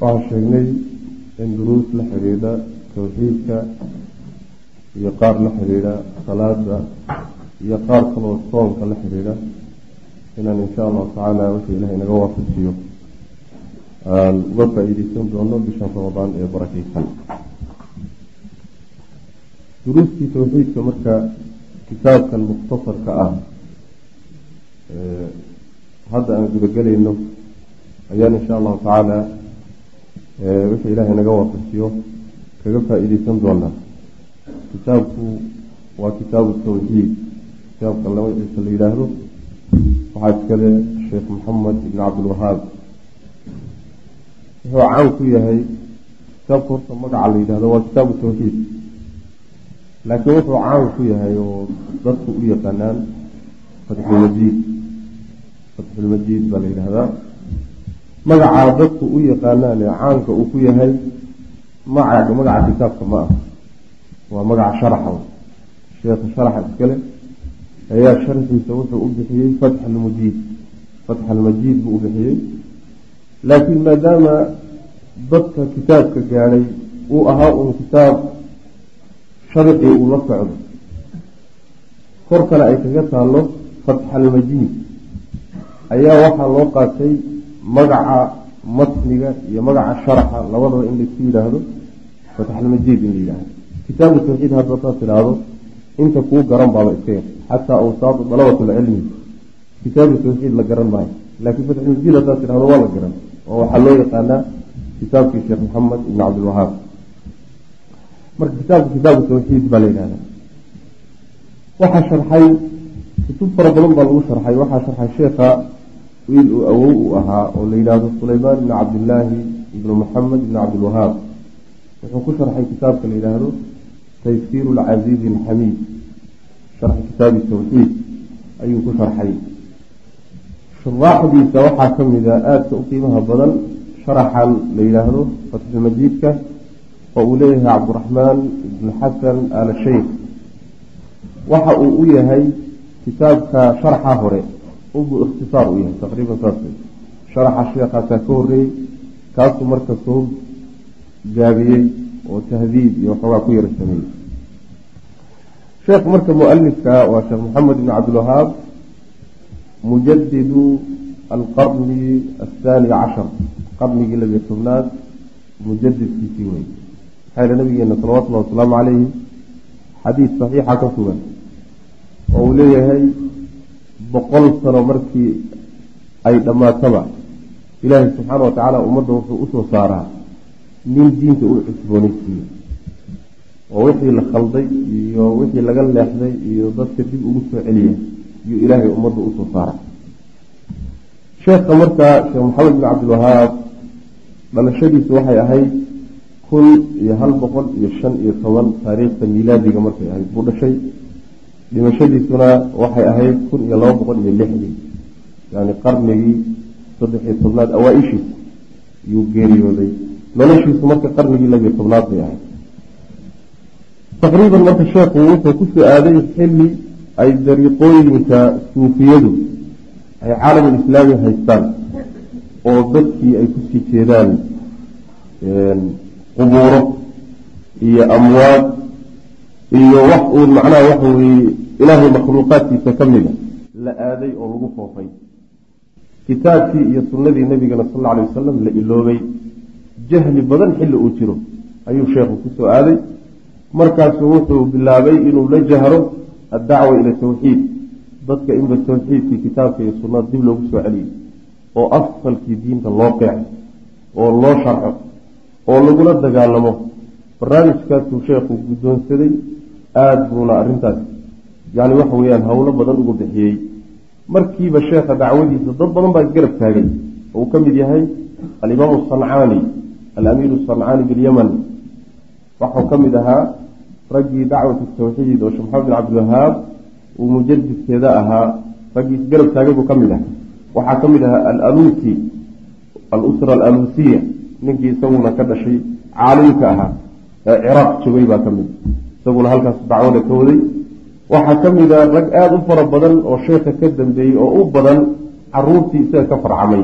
waxaan sheegnay in duruus la xidhiidha tawxiidka iyo qaar la xidhiidha salaada iyo qaar kaloo soonka la xidhiidha inaan insha allahu tacaala wixii ilahay naga waafajiyo aan uga faa-iideysan doono bishan ramadaan ee barakeysan duruustii tawxiidka marka kitaabkan mukhtasarka ah hadda aan gudagelayno ayaan insha allahu tacaala wixii ilaahay naga waafajiyo kaga faa-iideysan doonaa kitaabku waa kitaabu tawxiid kitaabka magaciisa la yidhaahdo. Waxaa iskale sheekh maxamed ibn cabdilwahaab wuxuu caan ku yahay kitaabka horta magaca la yidhahdo waa kitaabu tawxiid laakiin wuxuu caan ku yahay oo dadku u yaqaanaan fatxulmajiid fatxulmajiid baa la yidhahdaa magacaa dadku u yaqaanaan ee caanka uu ku yahay magaca kitaabka ma ah waa magaca sharaxa sheekha sharaxa iskale ayaa sharxiisa wuxuu u bixiyey fatx almujiid fatx almajiid buu u bixiyey. Laakiin maadaama dadka kitaabka gaadhay uu ahaa uun kitaab sharcii uu la socdo kor kale ay kaga taallo fatx almajiid ayaa waxaa loo qaatay magaca matniga iyo magaca sharaxa labadaba in la isku yidhaahdo fatxalmajiid in la yidhaahdo. Kitaabu tawxiid hadda saas tidhaahdo inta kuu garan baaba iska yar xataa awsaatu dalabatulcilmi kitaabu tawxiid la garan maayo laakiin fatxulmajiid haddaad tidhahdo waa la garan oo waxaa loo yaqaanaa kitaabkii sheekh maxamed ibn cabdilwahaab marka kitaabka kitaabu tawxiid baa la yidhahda waxaa sharxay kutub fara badan baa lagu sharxay waxaa sharxay sheekha wiil uu awow uu ahaa oo la yidhaahdo sulaymaan ibni cabdillaahi ibnu maxamed ibni cabdilwahaab wuxuu ku sharxay kitaabka la yidhaahdo taysiiru alcasiizi alxamiid sharxi kitaabi tawxiid ayuu ku sharxay. Shuraaxdiisa waxaa ka mida aadka u qiimaha badan sharaxan la yidhaahdo fatxulmajiidka oo uu leeyahay cabdiraxmaan ibnu xasan ala sheykh waxa uu u yahay kitaabka sharxa hore unbuu ikhtisaar u yahay taqriiban saas sharaxa sheekaasaa ka horeeyey kaasuu marka soo gaabiyey oo tahdiid iyo waxoogaa ku yara sameeyey sheekh marka mualifka waa sheekh maxamed ibn cabdilwahaab mujadidu alqarni athaani cashar qarnigii labiyo tobnaad mujadidkiisii wey maxaa yidha nabigeena salawatullahi wasalaamu calayhi xadiid saxiixa ka sugan oo uu leeyahay boqol sano markii ay dhammaataba ilaahay subxaana wa tacaala ummadda wuxuu u soo saaraa nin diinta u cusboonaysiiyo oo wixii la khalday iyo wixii laga leexday iyo dadka dib ugu soo celiya iyuu ilaahay ummadda u soo saara sheekha markaa sheekh maxamed bin cabdilwahaab dhalashadiisu waxay ahayd kun iyo hal boqol iyo shan iyo toban taariikhda miilaadiga markay ahayd buu dhashay dhimashadiisuna waxay ahayd kun iyo laba boqol iyo lixdii yani qarnigii saddex iyo tobnaad awaa-ishiisa yuu geeriyooday. Noloshiisu marka qarnigii labiyo tobnaad bay ahayd. Taqriiban marka sheekhu wuxuu ku soo aaday xilli ay dariiqooyinka suufiyadu ay caalamul islaami haystaan oo dadkii ay ku sii jeedaan qubuuro iyo amwaad iyo wax uun macnaha waxa weeye ilaahay makhluuqaadkiisa ka mida la aaday oo lagu foofay. Kitaabkii iyo sunnadii nebigana sal alla alay wasalam la iloobay. Jahli badan xilli uu jiro ayuu sheekhu ku soo aaday. Markaasuu wuxuu bilaabay inuu la jahro addacwa ila tawxiid. Dadka inba tawxiidkii kitaabka iyo sunnada dib loogu soo celiyey oo asalkii diinta loo qeexo oo loo sharxo oo lagula dagaalamo. Barnaamijkaasuu sheekhu guddoonsaday aada buuna arrintaas yani waxa weeyaan howlo badan ugu bixiyey. Markiiba sheekha dacwadiisa dad badan baa isgarab taagay uu ka mid yahay alimaamu sancaani alamiiru sancaani bilyaman. Waxau ka mid ahaa raggii dacwatu tawxiid oo sheekh maxamed bin cabdilwahaab uu mujadidkeeda ahaa raggii isgarab taagay buu ka mid ahaa. Waxaa ka mid ahaa alaluusi alusra alaluusiya ninkii isaguna ka dhashay caalimka ahaa ee ciraaq joogay baa ka mid. Isaguna halkaas dacwada ka waday waxaa ka mid a rag aada u fara badan oo sheekha ka dambeeyey oo u badan caruurtii isaga ka farcamay.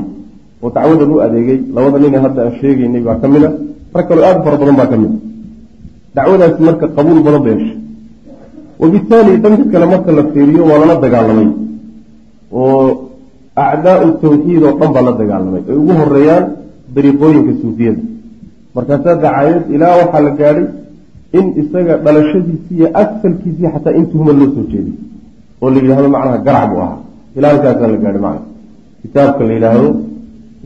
Oo dacwadan u adeegay. Labada nine hadda aan sheegaynay baa ka mid a rag kaloo aada fara badan baa ka mid a dacwadaasi marka qabuul badan ba heshay wabitaali dhanka kale marka la fiiriyo waa lala dagaalamay. Oo acdaau tawxiid oo dhan baa la dagaalamay. Ay ugu horeeyaan dariiqooyinka suufiyada. Markaasaa dacaayad ilaa waxaa la gaadhay in isaga dhalashadiisi iyo asalkiisii xataa in tuhuma loo soo jeeday oo la yidhahdo macnaha garac buu ahaa ilaa halkaasaa la gaadhay macna kitaabka la yidhaahdo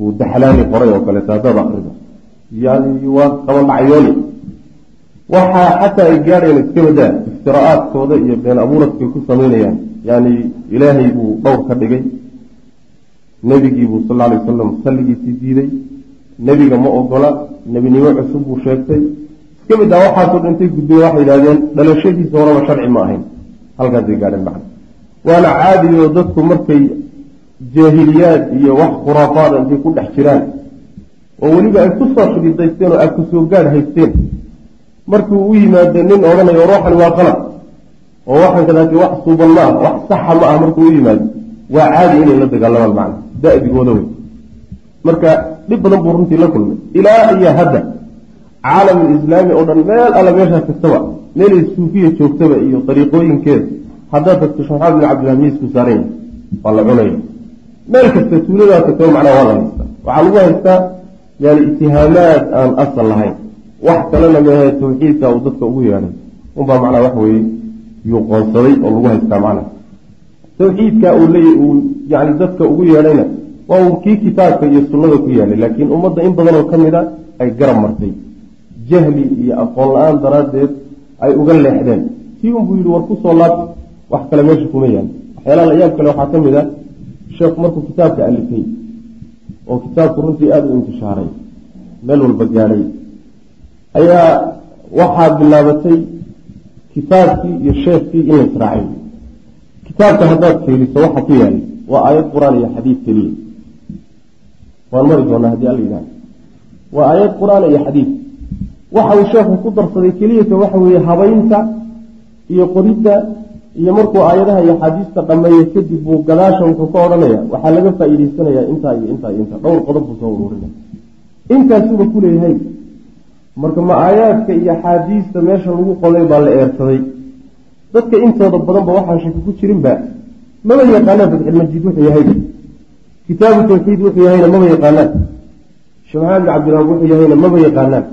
uu daxlaani qoray oo kaleeto haddaad akrida yani waa qabandhacyooni waxaa xataa ay gaadhayaan iska badaa iftiraa'aadkooda iyo been abuuradkay ku samaynayaan yani ilaahay buu dhowr ka dhigay. Nebigiibuu sal alay wasalam salligiisii diiday. Nebiga ma ogola nebinimo cusub buu sheegtay iska mid ah waxaasoo dhintay gudbeen waxay yidhahdeen dhalashadiisa horaba sharci ma ahayn. Halkaasay gaadheen macna waana caadi oo dadku markay jaahiliyaad iyo wax khuraafaada intay ku dhex jiraan oo weliba ay ku soo xididaysteen oo ay ku soo gaadh haysteen. Markuu u yimaado nin odhanayo ruuxani waa qalab oo waxaan kadaati wax suuban ma ah wax saxa ma ah markuu u yimaado. Waa caadi inay la dagaalamaan macna da-digooda wey marka dhib badan buu runtii la kulmay. Ilaa iyo hadda caalamulislaami oo dhan meel alla meeshaas kastaba meelay suufiya joogtaba iyo dariiqooyinkeeda haddaad tagto shaxaab bin cabdilhamiisku saaran yahay waa la cunaya meel kasta tuuladaa tagtaba macnaha waa la haystaa. Waxaa lagu haystaa yani itihaamaad aan asal lahayn. Wax kalena mehe tawxiidka uu dadka ugu yeedhay. Unbaa macnaha wax weeye yuu qoonsaday oo lagu haystaa macnaha tawxiidka uu leey uu yani dadka ugu yeedhayna waa uu kii kitaabka iyo sunnada ku yaalay laakiin ummadda in badanoo ka mid a ay garab martay jahli iyo aqoon la'aan daraaddeed ay uga leexdeen. Kii unbuu yidhi war ku soo laabta wax kale meesha kuma yaal waxyaalaha layaab kale waxaa ka mid a sheekhu markuu kitaabka alifay oo kitaabku runtii aada u intishaaray meel walba gaadhay ayaa waxaa bilaabatay kitaabkii iyo sheekkii in la israacay kitaabka haddaad fiiriso waxa ku yaalla waa aayad qur'aan iyo xadiid keliya. Waan mari doonaa haddii alla yidhahdo waa aayad qur'aan iyo xadiid waxa uu sheekhu ku darsaday keliyata waxa weeye habaynta iyo qoridda iyo markuu aayadaha iyo axaadiista dhammeeyo kadib buu gadaasha wuxuu ka odhanaya waxaa laga faa-iideysanayaa intaa iyo intaa iyo intaa. Dhowr qodob buu soo ururinaya intaasuba ku leeyahay. Marka ma aayaadka iyo axaadiista meesha lagu qoday baa la eersaday. Dadka intooda badanba waxaan shaki ku jirinba maba yaqaanaan fatxilmajiid wuxuu yahayba kitaabu tawxiid wuxuu yahayna maba yaqaanaan sheekh maxamed bin cabdilwaab wuxuu yahayna maba yaqaanaan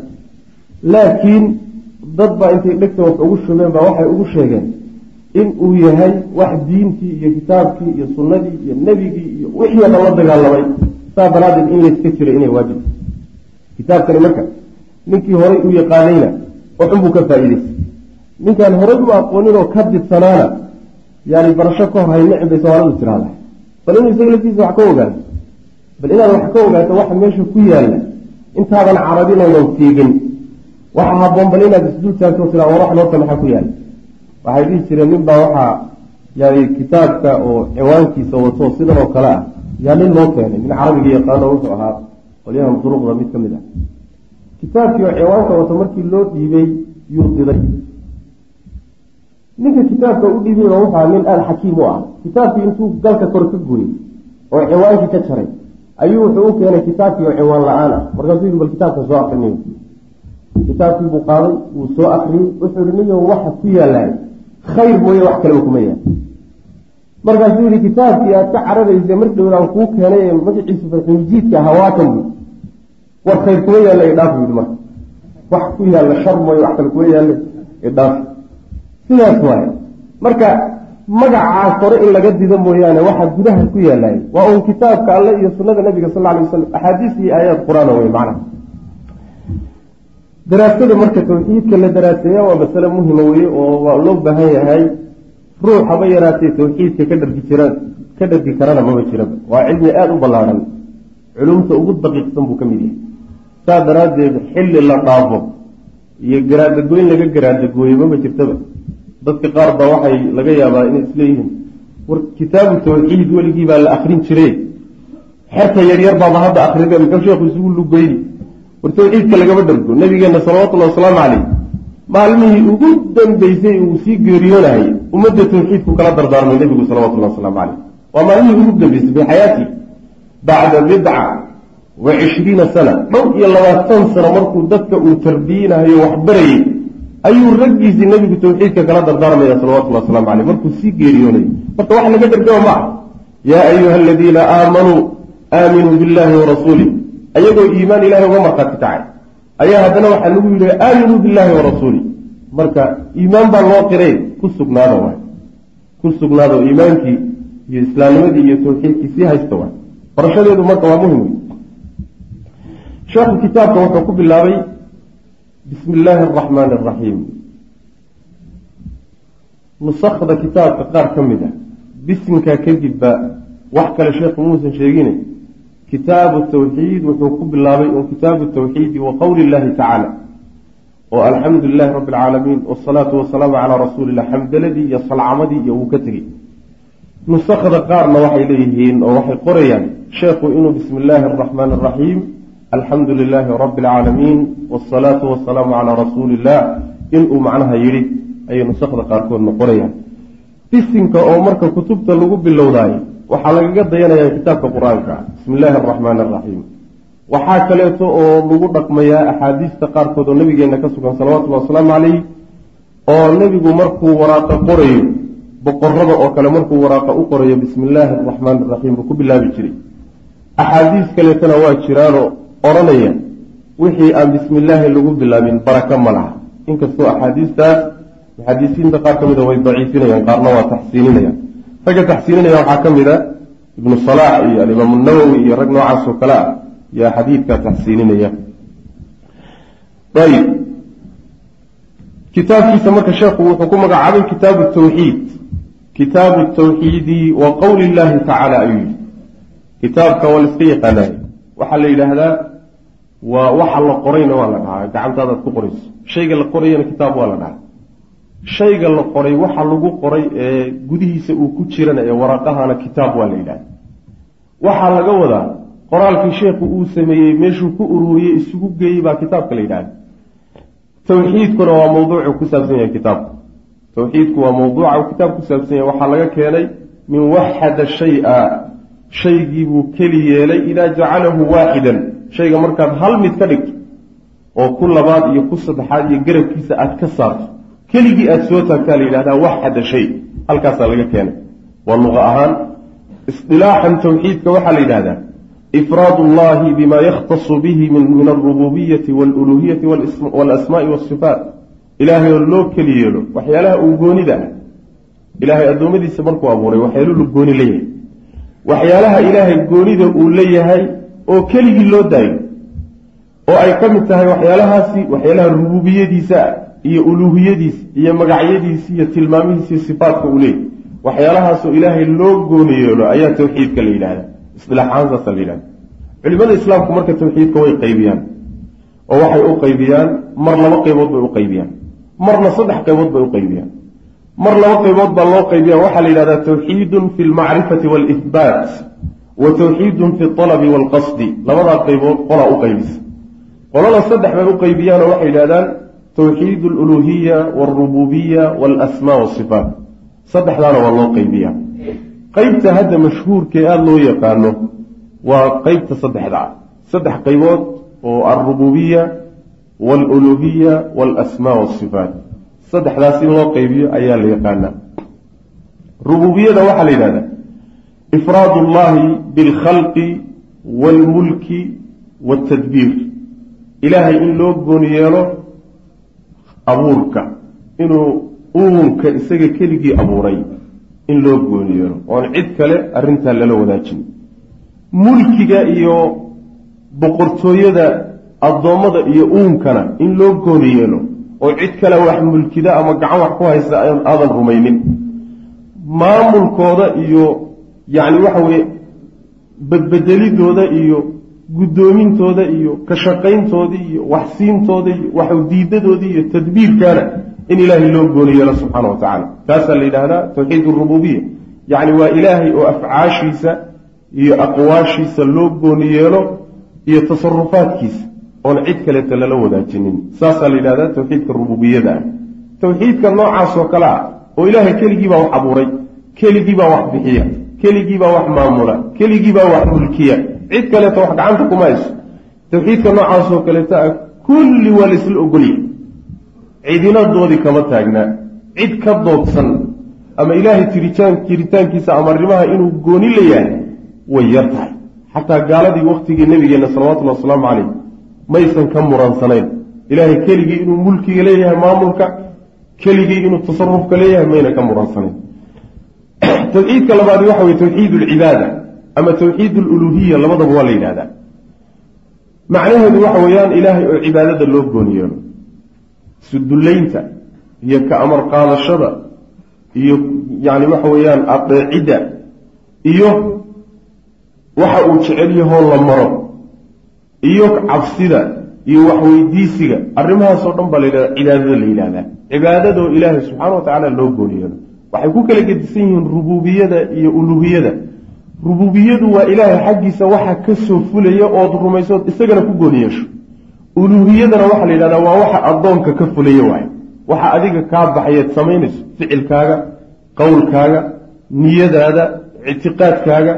laakiin dad baa intay dhegta wax ugu shubeen baa waxay ugu sheegeen in uu yahay wax diintii iyo kitaabkii iyo sunnadii iyo nebigii iyo wixii o dhan la dagaalamay. Saa daraaddeed in layska jiro inay waajib kitaabkani marka ninkii horay u yaqaanayna waxunbuu ka faa-iideysay ninkaan horay u aqoonin oo ka didsanaana yani barasho ka hor hay nicin bay soomaalidu tiraahda bal inuu isaga laftiisa wax ka ogaado bal inaad wax ka ogaato waxa meesha ku yaalla intaadan carabinaynan fiigin waxa haboon bal inaad isdul taagto tiraa war wax noota maxaa ku yaalla waxay dhihi jireen nin baa waxaa yani kitaabka oo ciwaankiisa wato sidan oo kale ah. Yaa nin loo keenay nin carabiga yaqaano wuxuu ahaa qolyahan duruqda mid ka mid ah. Kitaabkii oo ciwaanka wato markii loo dhiibay yuu diday. Ninka kitaabka u dhiibay ba wuxua nin aada xakiim u ah. Kitaabkii intuu galka kor ka gooyey oo ciwaankii ka jaray ayuu wuxuu u keenay kitaabkii oo ciwaan la'aan ah. Markaasuu yii bal kitaabka soo akriniy kitaabkii buu qaaday wuu soo akriyey wuxuu yihi niyo waxa ku yaalaay. Khayr mooye wax kaleba kuma yaal. Markaasuu yihi kitaabkii aad ka cararaysa mar dhowlaan kuu keenay ee magaciisa farximijiidka ahaa waakan bu war khayr kuma yaalla idhaaf yidhi marka. Wax ku yaalla shar mooye wax kale kuma yaalle idhaaf sidaas waaye. Marka magacaas hore in laga dido mooyaane waxaa gudaha ku yaallay waa uun kitaabka alle iyo sunnada nabiga sal alay wasalam axaadiis iyo aayaad qur'aan wey macnaha daraasada marka tawxiidka la daraaseeya waa masale muhima weye oo waa loo baahan yahay. Ruux haba yaraatee tawxiidka ka dhargi jiraan ka dhargi karana maba jiraba waa cilmi aada u ballaaran. Culumta ugu daqiiqsan buu ka mid yahay. Saa daraaddeed xilli la dhaafo iyo garaadagoyn laga garaadagooye maba jirtaba. Dadka qaar baa waxay laga yaabaa inay isleeyihiin war kitaabu tawxiid weligii baa la akrin jire xerta yaryar baaba hadda akrida muxuu sheekhu isugu lugeyni war tawxiidka lagama dhargo nabigeena salawatullahi wasalaamu caleyh maalmihii ugu dambeysay uu sii geeriyoonahay ummadda tawxiidku kala dardaarmay nebigu salawatullahi wasalaamu caleyh waa maalmihii ugu dambeysay fi xayaati bacda bidca wa cishriina sana dhow iyo labaatan sano markuu dadka uu tarbiyinahayo waxbarayey ayuu raggiisii nebigu tawxiidka kala dardaarmaya salawatullhi waslamu caleyh markuu sii geeriyoonay marka wax laga dhargama ma ah yaa ayuha aladiina aamanuu aaminuu billahi warasuulih ayagoo iimaan ilahay uga markhaati kacay. Ayaa haddana waxaa lagu yidhi aaminuu billahi warasuulih marka iimaan baa loo qiray ku sugnaada waay. Ku sugnaada oo iimaankii iyo islaamnimadii iyo tawxiidkii sii haysta waay. Barashadeedu marka waa muhiim wey sheekhu kitaabka wuxuu ku bilaabay bismi illaahi araxmaani araxiim nusakda kitaabka qaar ka mid ah bisinkaa kadibba wax kale sheekhu muusan sheegine kitaabu tawxiid wuxuu ku bilaabay un kitaabu tawxiidi wa qowli illahi tacaala oo alxamdu lilahi rabbi alcaalamiin wasalaatu wasalaamu calaa rasuulillah xamdaladii iyo salcamadii iyo wuu ka tegey. Nusakda qaarna waxay leeyihiin oo waxay qorayaan sheekhu inuu bismi illaahi araxmaani araxiim alxamdu lilaahi rabbi alcaalamiin wasalaatu wasalaamu calaa rasuuli illah inuu macnaha yidhi ayay nusakda qaarkoodna qorayaan. Bisinka oo marka kutubta lagu bilowdaayo waxaa lagaga dayanayaa kitaabka qur'aanka. Bismi illaahi araxmaani araxiim waxaa kaleeto oo lagu dhaqmayaa axaadiista qaarkood oo nabigeenna ka sugan salawatullahi wasalaamu calayh oo nebigu markuu waraaqa qorayo boqorada oo kale markuu waraaqa u qorayo bismi illaahi araxmaani araxiim buu ku bilaabi jiray. Axaadiis kaleetona waa jiraanoo odhanaya wixii aan bismi illaahi lagu bilaabin baraka ma laha. Inkastoo axaadiistaas muxadisiinta qaar ka mida way daciifinayaan qaarna waa taxsiininayaan ragga taxsiininaya waxaa ka mid a ibnu salaax iyo alimaamu nawowi iyo rag noocaas oo kale ah yaa xadiidkaa taxsiininaya ayib kitaabkiisa marka sheekhu wuxuu ku magacaabay kitaabu tawxiid. Kitaabu tawxiidi wa qowli illahi tacaala ayuu yidhi. Kitaabka waa la iska waxaa la yidhaahdaa waa waxa la qorayna waa la dhahaa gacantaadaad ku qorayso. Shayga la qorayana kitaab waa la dhahaa shayga la qoray waxa lagu qoray ee gudihiisa uu ku jirana ee waraqahana kitaab waa la yidhahda waxaa laga wadaa qoraalkii sheekhu uu sameeyey meeshuu ku ururiyey isugu geeyey baa kitaabka la yidhahda tawxiidkuna waa mawduucu ku saabsan yahay kitaabku. Tawxiidku waa mawduuca uu kitaab ku saabsan yahay. Waxaa laga keenay min waxada shay-a shaygiibuu keli yeelay idaa jacalahu waaxidan. Shayga markaad hal mid ka dhigto oo ku labaad iyo ku saddexaad iyo garabkiisa aad ka saarto keligii aada soo taagtaa la yidhahdaa waxada shay halkaasaa laga keenay. Waa luqa ahaan isdilaaxan tawxiidka waxaa la yidhahdaa ifraad ullahi bima yakhtasu bihi min alrububiyati waluluhiyati walasmaai wasifaat ilaahay oo loo keli yeelo waxyaalaha uu goonida ah ilaahay addoommadiisa markuu abuuray waxyaaluhu gooni leeyahay waxyaalaha ilaahay goonida uu leeyahay oo keligii loo daayo oo ay ka mid tahay waxyaalahaasi waxyaalaha rububiyadiisa ah iyo uluuhiyadiisa iyo magacyadiisi iyo tilmaamihiisa iyo sifaatka uu leeyahy waxyaalahaasoo ilaahay loo gooni ayaa tawxiidka la yidhahda saasa la yidhahda culimada islaamku marka tawxiidka way qaybiyaan oo waxay u qaybiyaan mar laba qaybood bay u qaybiyaan marna saddex qaybood bay u qaybiyaan. Mar laba qaybood baa loo qaybiya waxaa la yidhahdaa tawxiidun fi lmacrifati waalihbaat wa tawxiidun fi alabi waalqasdi labadaa qaybood qolaa u qaybisa. Qolada saddex bay u qaybiyaanoo waxay yidhahdaan tawxiid aluluhiya walrububiya waalasmaa wasifaat saddexdaana waa loo qaybiyaa. Qeybta hadda mashhuurkee aada loo yaqaano waa qeybta saddexda ah saddex qaybood oo alrububiya waaluluhiya waalasmaa wasifaat saddexdaas in loo qaybiyo ayaa la yaqaanaa. Rububiyada waxaa la yidhahdaa ifraad ullahi bilkhalqi waalmulki waaltadbiir ilaahay in loo gooni yeelo abuurka inuu uunka isaga keligii abuuray in loo gooni yeelo oon cid kale arrintaa lala wadaajin. Mulkiga iyo boqortooyada addoommada iyo uunkana in loo gooni yeelo oo cid kale wax mulkida ama gacan wax ku haysta aadan rumaynin. Maamulkooda iyo yacni waxa weeye badbedelidooda iyo guddoomintooda iyo ka shaqayntoodii iyo waxsiintooda iyo waxdiidadoodii iyo tadbiirkaana in ilaahay loo gooni yeelo subxaana wa tacaala. Taasaa la yidhaahdaa tawxiid arububiya yacni waa ilaahay oo afcaashiisa iyo aqwaashiisa loo gooni yeelo iyo tasarufaadkiisa oon cid kaleeta lala wadaajinin. Saasaa la yidhahdaa tawxiidka rububiyada ah tawxiidka noocaasoo kale ah oo ilaahay keligiibaa wax abuuray keligiibaa wax bixiya keligiibaa wax maamula keligiibaa wax mulkiya cid kaleeto wax gacanta kuma hayso tawxiidka noocaasoo kaleeta ah kulli waa laisla ogolya cidina doodi kama taagnaa cid ka doodsan ama ilaahay tiritaan jiritaankiisa ama arrimaha inuu gooni leeyahay way yar tahay. Xataa gaaladii waktigii nebigeenna salawatullhi wasalaamu calayh maysan ka muransanayn. Ilaahay keligii inuu mulkiga leeyahay maamulka keligii inuu tasarufka leeyahay mayna ka muransanayn. Tawxiidka labaadi waxa weye tawxiid alcibaada ama tawxiid aluluhiya labadaba waa la yidhahdaa. Macnaheedu waxa weeyaan ilaahay oo cibaadada loo gooniyeelo sudullaynta iyo ka amar qaadashada iyo yani waxa weeyaan adeecidda iyo waxa uu jecel yahoo la maro iyo cabsida iyo waxweydiisiga arrimahaasoo dhan baa la yidhahda cibaadada la yidhahdaa. Cibaadadoo ilaahay subxaana wa tacaala loo gooniyeelo waxay ku kala gedisan yihiin rububiyada iyo uluhiyada rububiyadu waa ilaahay xaggiisa waxa ka soo fulaya ood rumaysood isagana ku gooni yeesho. Uluuhiyadana waxaa la yidhahdaa waa waxa addoonka ka fulaya waay waxa adiga kaa baxayeed samaynayso ficilkaaga qowlkaaga niyadaada ictiqaadkaaga.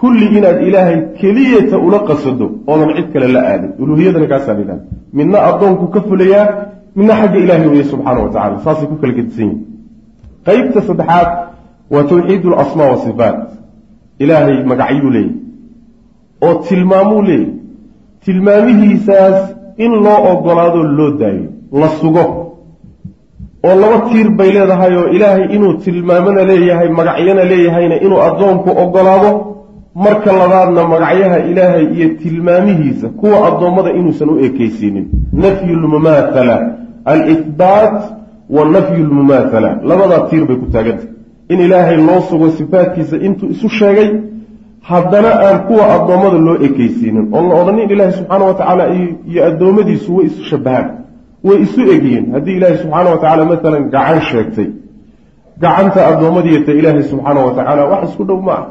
Kulli inaad ilaahay keliyata ula qasado oodan cid kale la aadin. Uluuhiyadana kaasaa la yidhahda midna addoonku ka fulayaa midna xagga ilaahay weeye subxaana wa tacala saasay ku kala gedisan yihiin qeybta saddexaad waa tawxiid alasmaa wasifaat ilaahay magacyuu leeyahy. oo tilmaamuu leeyahy. tilmaamihiisaas in loo ogolaado loo daayo la sugo. oo laba tiir bay leedahay oo ilaahay inuu tilmaamona leeyahay magacyana leeyahayna inuu addoonku ogolaado marka labaadna magacyaha ilaahay iyo tilmaamihiisa kuwa addoommada inuusan u ekeysiinin nafyu lmumaathala alihbaat wa nafyu lmumaathala labadaa tiir bay ku taagantah in ilaahay loo sugo sifaadkiisa intuu isu sheegay haddana aan kuwa addoommada loo ekeysiinin oo la odhanin ilaahi subxaana wa tacaala iyo addoommadiisu way isu shabahaan way isu egyihiin. Haddii ilaahi subxaana wa tacaala maalan gacan sheegtay gacanta addoommadiita ilaahay subxaana wa tacaala wax isku dhow ma ah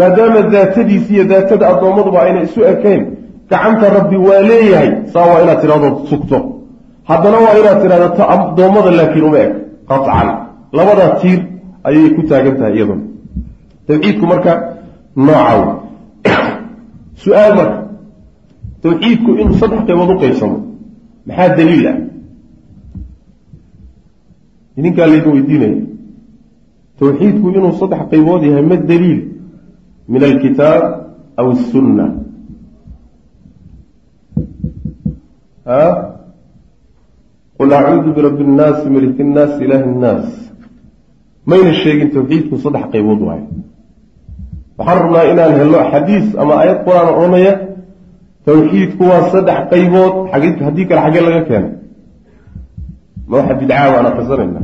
maadaama daatadiisi iyo daatada addoommaduba ayna isu ekayn gacanta rabbi waa leeyahay saa waa inaad tidhahdo sugto. Haddana waa inaad tidhahdo ta addoommada laakiin uma eg qacan labadaa tiir ayay ku taagan tahay iyaduna. Tawxiidku marka noocaw su'aal marka tawxiidku inuu saddex qaybood u qaybsamo maxaa daliil ah? Idinkaa laydin weydiinaya. Tawxiidku inuu saddex qaybood yahay ma daliil min alkitaab aw asunna qul acuudu birabbi nnaasi maliki nnaasi ilaahi nnaas mayna sheegin tawxiidku saddex qaybood waayo. Waxaan rabnaa inaan helno xadiis ama aayad qur'aan odhanaya tawxiidku waa saddex qaybood. Haddii kale xaggee laga keenay. Ma waxa bidcaa waan akrisanayna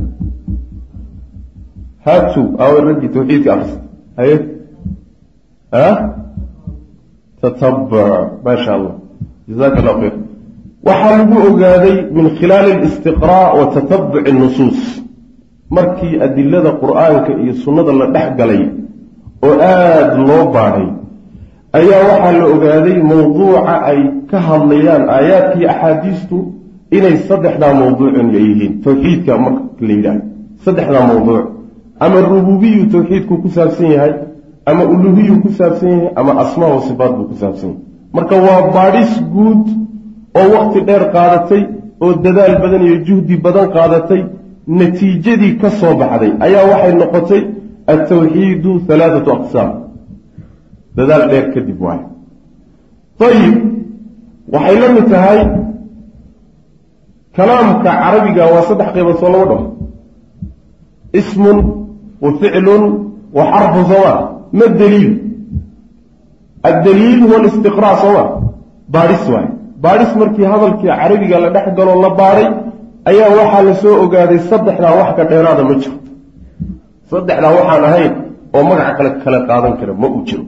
haatu aaway raggii tawxiidka akrisa haye? A tatabuc maasha allah jazaka allahu khayr. Waxaa lagu ogaaday min khilaali alistiqraa wa tatabuci nusuus markii adilada qur'aanka iyo sunnada la dhex galay oo aada loo baadhay ayaa waxaa la ogaaday mowduuca ay ka hadlayaan aayaadkii axaadiistu inay saddexdaa mawduucun ay yihiin tawxiidka marka la yidhaah saddexdaa mawduuc. Ama rububiyu tawxiidku ku saabsan yahay ama uluhiyu ku saabsan yahay ama asmaa wa sifaat buu ku saabsan yahay. Marka waa baadhis guud oo wakti dheer qaadatay oo dadaal badan iyo juhdi badan qaadatay natiijadii ka soo baxday ayaa waxay noqotay altawxiidu halaathatu aqsaam. Dadaal dheer kadib waay. Ayib waxay la mid tahay kalaamka carabiga waa saddex qaybood soo laba dhao ismun wa ficlun wa xarfu sooma ma daliil. Addaliil huwa alistiqraa sooma baadhis waay. Baadhis markii hadalkii carabiga la dhex galoo la baadhay ayaa waxaa la soo ogaaday saddexdaa wax ka dheeraada ma jiro. Saddexdaa waxaan ahayn oo magaca kale kala qaadan kara ma uu jiro.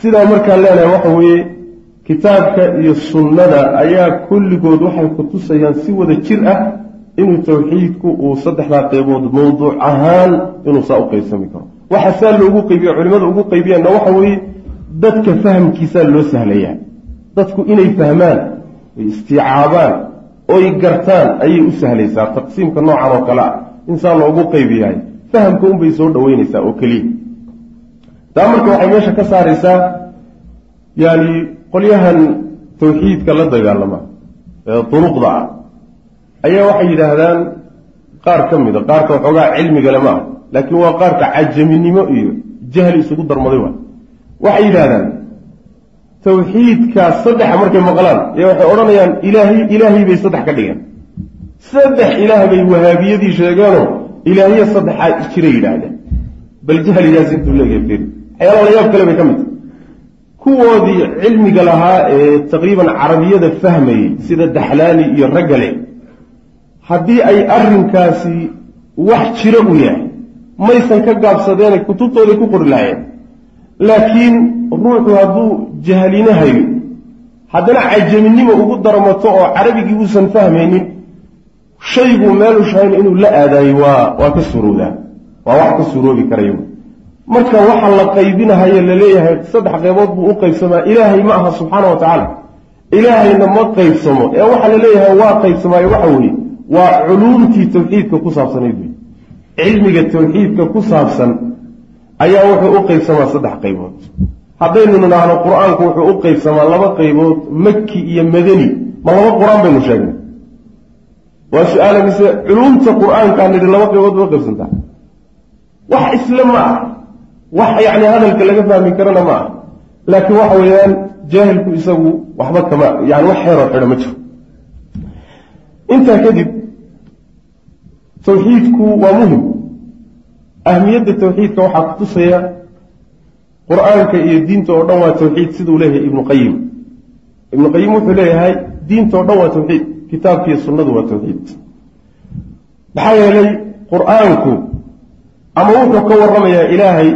Sidaa markaan leenahay waxa weeye kitaabka iyo sunnada ayaa kulligood waxay ku tusayaan si wada jir ah inuu tawxiidku uu saddexdaa qaybood mawduuc ahaan inuu saa u qaybsami karo. Waxa saa loogu qaybiya culimada ugu qaybiyaanna waxa weeye dadka fahamkiisaa loo sahlayaa. Dadku inay fahmaan oy istiicaabaan oy gartaan ayay u sahlaysaa taqsiimka noocan oo kale ah insaan loogu qaybiyahay fahamka unbay soo dhaweynaysaa oo keliya. Taa marka waxay meesha ka saaraysaa yani qolyahan tawxiidka la dagaalama ee duruqda ah ayaa waxay yidhaahdaan qaar ka mida qaarka waxoogaa cilmigale ma ah laakiin waa qaarka cajaminimo iyo jahli isugu darmaday wa waxay yidhahdaan tawxiidkaa saddexa markay maqlaan ee waxay odhanayaan ilaahay ilaahay bay saddex ka dhigeen. Saddex ilaah bay wahaabiyadii sheegeenoo ilaahyo saddexaa jiray yidhaahdeen. Bal jahligaas intuu leeyahay fir waxyaala la yaab kale bay ka mid tahy kuwoodii cilmiga lahaa ee taqriiban carabiyada fahmayey sida daxlaani iyo raggale haddii ay arrinkaasi wax jiro u yahay maysan ka gaabsadeenay kutubtooday ku qori lahaayeen laakiin ruuxu hadduu jahlina hayo haddana cajaminimo ugu darmato oo carabigii uusan fahmaynin shayguu meelu shahayn inuu la aadaayo waa waa ka surowdaa waa wax ka suroobi karayo. Marka waxa la qaybinahaye la leeyahay saddex qaybood buu u qaybsamaa. Ilaahay ma aha subxaana wa tacaala. Ilaahayna ma qaybsamo. Ee waxaa la leeyahay waa qaybsamaayo waxa weeye waa culuumtii tawxiidka ku saabsanayd wey cilmiga tawxiidka ku saabsan ayaa wuxuu u qaybsamaa saddex qaybood. Haddaynu nidhaahno qur'aanku wuxuu u qaybsamaa laba qaybood maki iyo madani. Ma laba qur'aan baynu sheegnay. Waa su'aala mise culuumta qur'aankaa nidhi laba qaybood bay u qaybsantaa wax isle ma ah wax yacni hadalka laga fahmi karana ma ah laakiin waxa weeyaan jaahilku isagu waxba kama yani wax xeeroo xidho ma jiro. Intaa kadib tawxiidku waa muhiim ahmiyadda tawxiidka waxaa ku tusaya qur'aanka iyo diinta oo dhan waa tawxiid siduu leeyahay ibnu qayim ibnu qayim wuxuu leeyahay diinta oo dhan waa tawxiid kitaabkiiyo sunnadu waa tawxiid. Maxaa yeelay qur'aanku ama wuxuu ka warramayaa ilaahay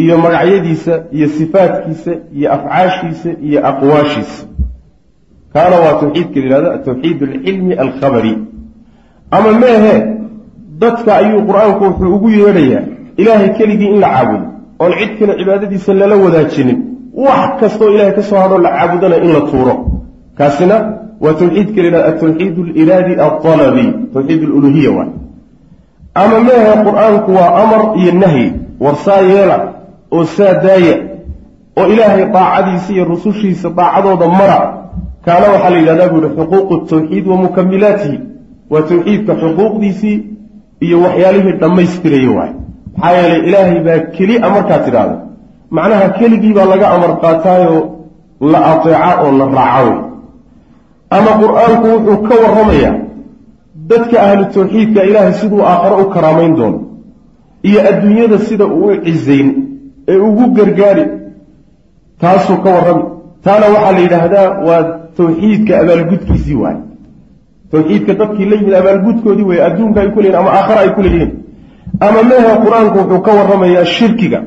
iyo magacyadiisa iyo sifaatkiisa iyo afcaashiisa iyo aqwaashiisa. Kaana waa tawxiidka la yihahdo atawxiid alcilmi alkhabari. Ama meehe dadka ayuu qur'aanku wuxuu ugu yeedhayaa ilaahay keligii in la caabudo oon cid kale cibaadadiisa lala wadaajinin wax kastoo ilahay ka soo hadhoo la caabudana in la tuuro. Kaasina waa tawxiidka la yihahdo atawxiid aliraadi alalabi tawxiid aluluhiya waay ama meehe qur'aanku waa amar iyo nahyi warsaa yeela oo saa daaya oo ilaahay daacadiisa iyo rusushiisa daacadooda mara kaana waxaa la yidhahdaa buu yihi xuquuqu tawxiid wa mukamilaatihi waa tawxiidka xuquuqdiisii iyo waxyaalihii dhammaystiraya waay. Maxaa yeelay ilaahay baa keli-a markaad tidhaahdo macnaha keligii baa laga amar qaataayoo la ateeca oo la raaca wey. Ama qur'aanku wuxuu ka warramayaa dadka ahlu tawxiidka ilaahay siduu aakhare u karaamayn doono iyo adduunyada sida uu u cisayn ee ugu gargaari taasuu ka warrami. Taana waxaa la yidhaahdaa waa tawxiidka abaalgudkiisii waay tawxiidka dadkii la yimid abaalgudkoodii wey adduunka ay ku leeyihiin ama aakhara ay ku leeyihiin. Ama mehe qur'aanku wuxuu ka warramayaa shirkiga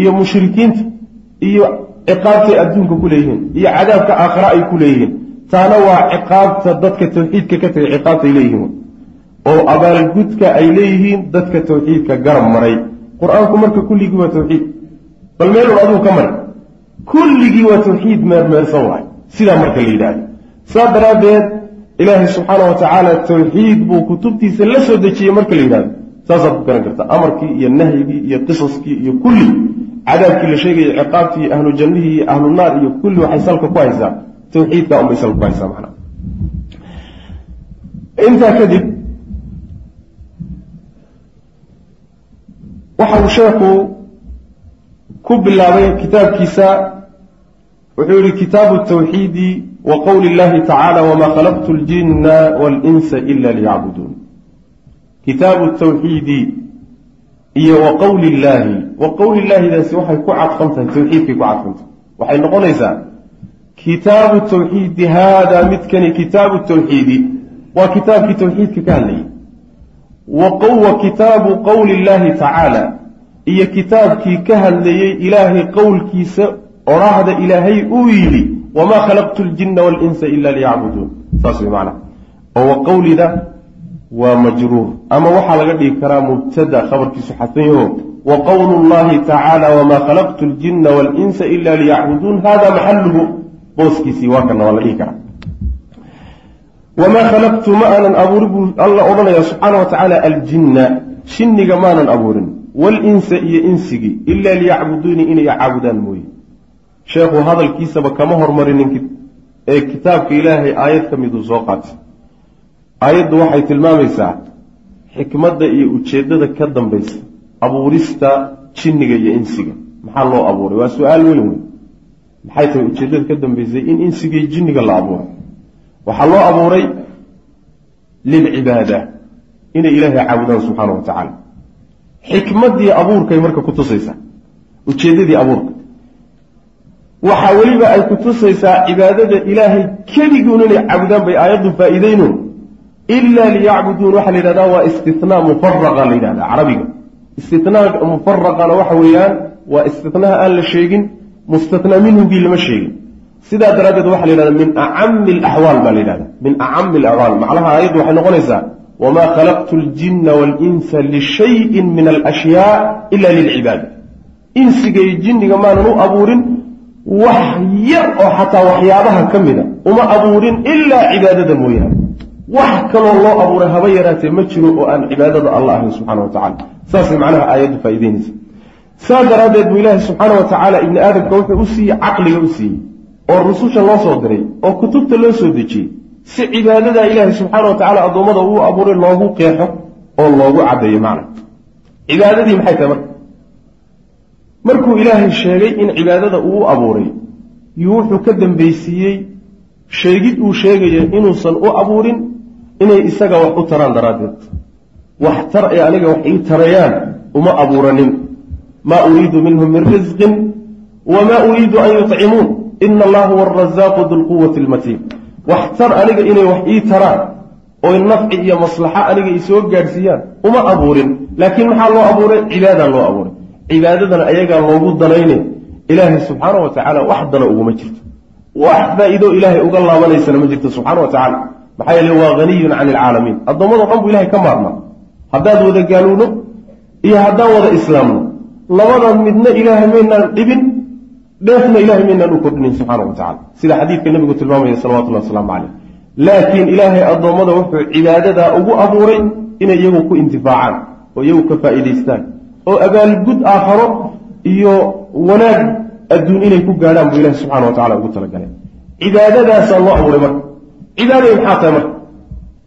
iyo mushrikiinta iyo ciqaabtay adduunka ku leeyihiin iyo cadaabka aakhara ay ku leeyihiin. Taana waa ciqaabta dadka tawxiidka ka tagay ciqaabtay leeyihiin. Oo abaalgudka ay leeyihiin dadka tawxiidka garab maray. Qur'aanku marka kulligii waa tawxiid. Bal meelun aduu ka mari kulligii waa tawxiid meermeersan waay. Sidaa marka la yidhaahdo. Saa daraaddeed ilaahay subxaana wa tacaala buu kutubtiisa la soo dejiyey marka la yidhahdo. Saasaad ku garan kartaa amarkii iyo nahyigii iyo qisaskii iyo kulli. Cadaabkii la sheegayay ciqaabtii ahlu jannihii iyo ahlu naar iyo kulli waxay salka ku haysaa. Tawxiidka unbay salka ku haysaa macnaa intaa kadib waxa uu sheekhu ku bilaabay kitaabkiisa. Wuxuu yihi kitaabu tawxiidi qowli illahi tacaala wama khalaqtu ljinna walinsa ila liyacbuduun kitaabu tawxiidi iyo illaahi wa qowli illaahidaasi waxay ku cadfan tahay tawxiidkay ku cadfantahay waxay noqonaysaa kitaabu tawxiidi haadaa midkani kitaabu tawxiidi waa kitaabkii tawxiidka ka hadlayay wa kitaabu qowli illahi tacaala iyo kitaabkii ka hadlayey ilaahay qowlkiisa odhaahda ilaahay uu yidhi wamaa khalaqtu ljinna walinsa ila liyacbuduun saas way macnaha oo wa qowlida waa majruur ama waxaa laga dhigi karaa mubtada khabarkiisu xasan yaho wa qowlu llahi tacaala wamaa khalaqtu ljinna walinsa ila liyacbuduun hada maxaluhu booskiisii waa kana waa la dhihi karaa wamaa khalaqtu ma aanan abuurin buu alla odhanaya subxaana wa tacaala aljinna jinniga maanan abuurin walinsa iyo insigii ila liyacbuduunii inay caabudaan mooye sheekhu hadalkiisaba kama hormarinin ee kitaabka ilaahay aayad ka miduu soo qaatay. Aayaddu waxay tilmaamaysaa xikmadda iyo ujeeddada ka dambaysa abuurista jinniga iyo insiga. Maxaa loo abuuray? Waa su'aal weyn wey maxay tahay ujeeddada ka dambaysay in insiga iyo jinniga la abuuray? Waxaa loo abuuray lilcibaada inay ilaahay caabudaan subxaana wa tacaala xikmaddii abuurkay marka ku tusaysaa ujeeddadii abuurka waxaa weliba ay ku tusaysaa cibaadada ilaahay keliguun inay caabudaan bay aayaddu faa-iideyno ilaa liyacbuduun waxaa la yidhahdaa waa istinaa mufaraqa la yidhahdaa carabiga. Istinaa mufaraqana waxa weeyaan waa istinaha aan la sheegin mustatnaa minhugii lama sheegin. Sidaa daraaddeed waxa la yidhahda min acami alaxwaal baa la yidhahda min acami alaxwaal. Macnaha aayaddu waxay noqonaysaa wamaa khalaqtu ljinna waalinsa lishayin min alashyaa ila lilcibaada insiga iyo jinniga maanan u abuurin wax yar oo xataa waxyaabaha ka mida uma abuurin ilaa cibaadada mooyaane. Wax kaloo loo abuuray haba yaraatee ma jiro oo aan cibaadada alla ahayn subxana wa tacala saasay macnaha aayaddu faa'ideynaysa saa daraaddeed buu ilaahi subxaana wa tacaala ibni aadamka wuxuu u siiyey caqliga u siiyey oo rususha loo soo diray oo kutubta loo soo dejiyey si cibaadada ilaahi subxaana wa tacala addoommada uu abuuray loogu qeexo oo loogu caddeeyo macna. Cibaadadii maxay tahay marka markuu ilaahay sheegay in cibaadada uu abuuray yuu wuxuu ka dambaysiiyey sheegid uu sheegaya inuusan u abuurin inay isaga wax u taraan daraaddeed. Wax tar ay aniga wax ii tarayaan uma abuuranin. Maa uriidu minhum min risqin wamaa uriidu an yuطcimuun ina allaha huwa arazaaqu dulquwati lmatiin wax tar aniga inay wax ii taraan oo nafci iyo maslaxo aniga isoo gaadhsiiyaan uma abuurin. Laakiin maxaa loo abuuray? Cibaadaan loo abuuray cibaadadana ayagaa loogu danayne ilaahay subxaana wa tacaala wax dana uguma jirto. Wax faa-iido ilaahay uga laabanaysana ma jirto subxana wa tacaala. Maxaa yeele waa haniyun cani alcaalamiin addoommado dhan buu ilahay ka maarmaa. Haddaad wada gaalowno iyo haddaan wada islaamno labadan midna ilaahay maynaan dhibin dheefna ilahay maynaan u kordhinin subxaana wa tacala sida xadiidka nebigu tilmaamaya salawatullahi wasalaamu caleyh laakiin ilaahay addoommada wuxuu cibaadadaa ugu abuuray inay iyagu ku intifaacaan oo iyagu ka faa'iidaystaan oo abaalgud aakharo iyo wanaag adduun inay ku gaadhaan buu ilahi subxana wa tacala ugu talagalay. Cibaadadaasaa loo abuuray marka. Cibaadaday maxaa tahay marka?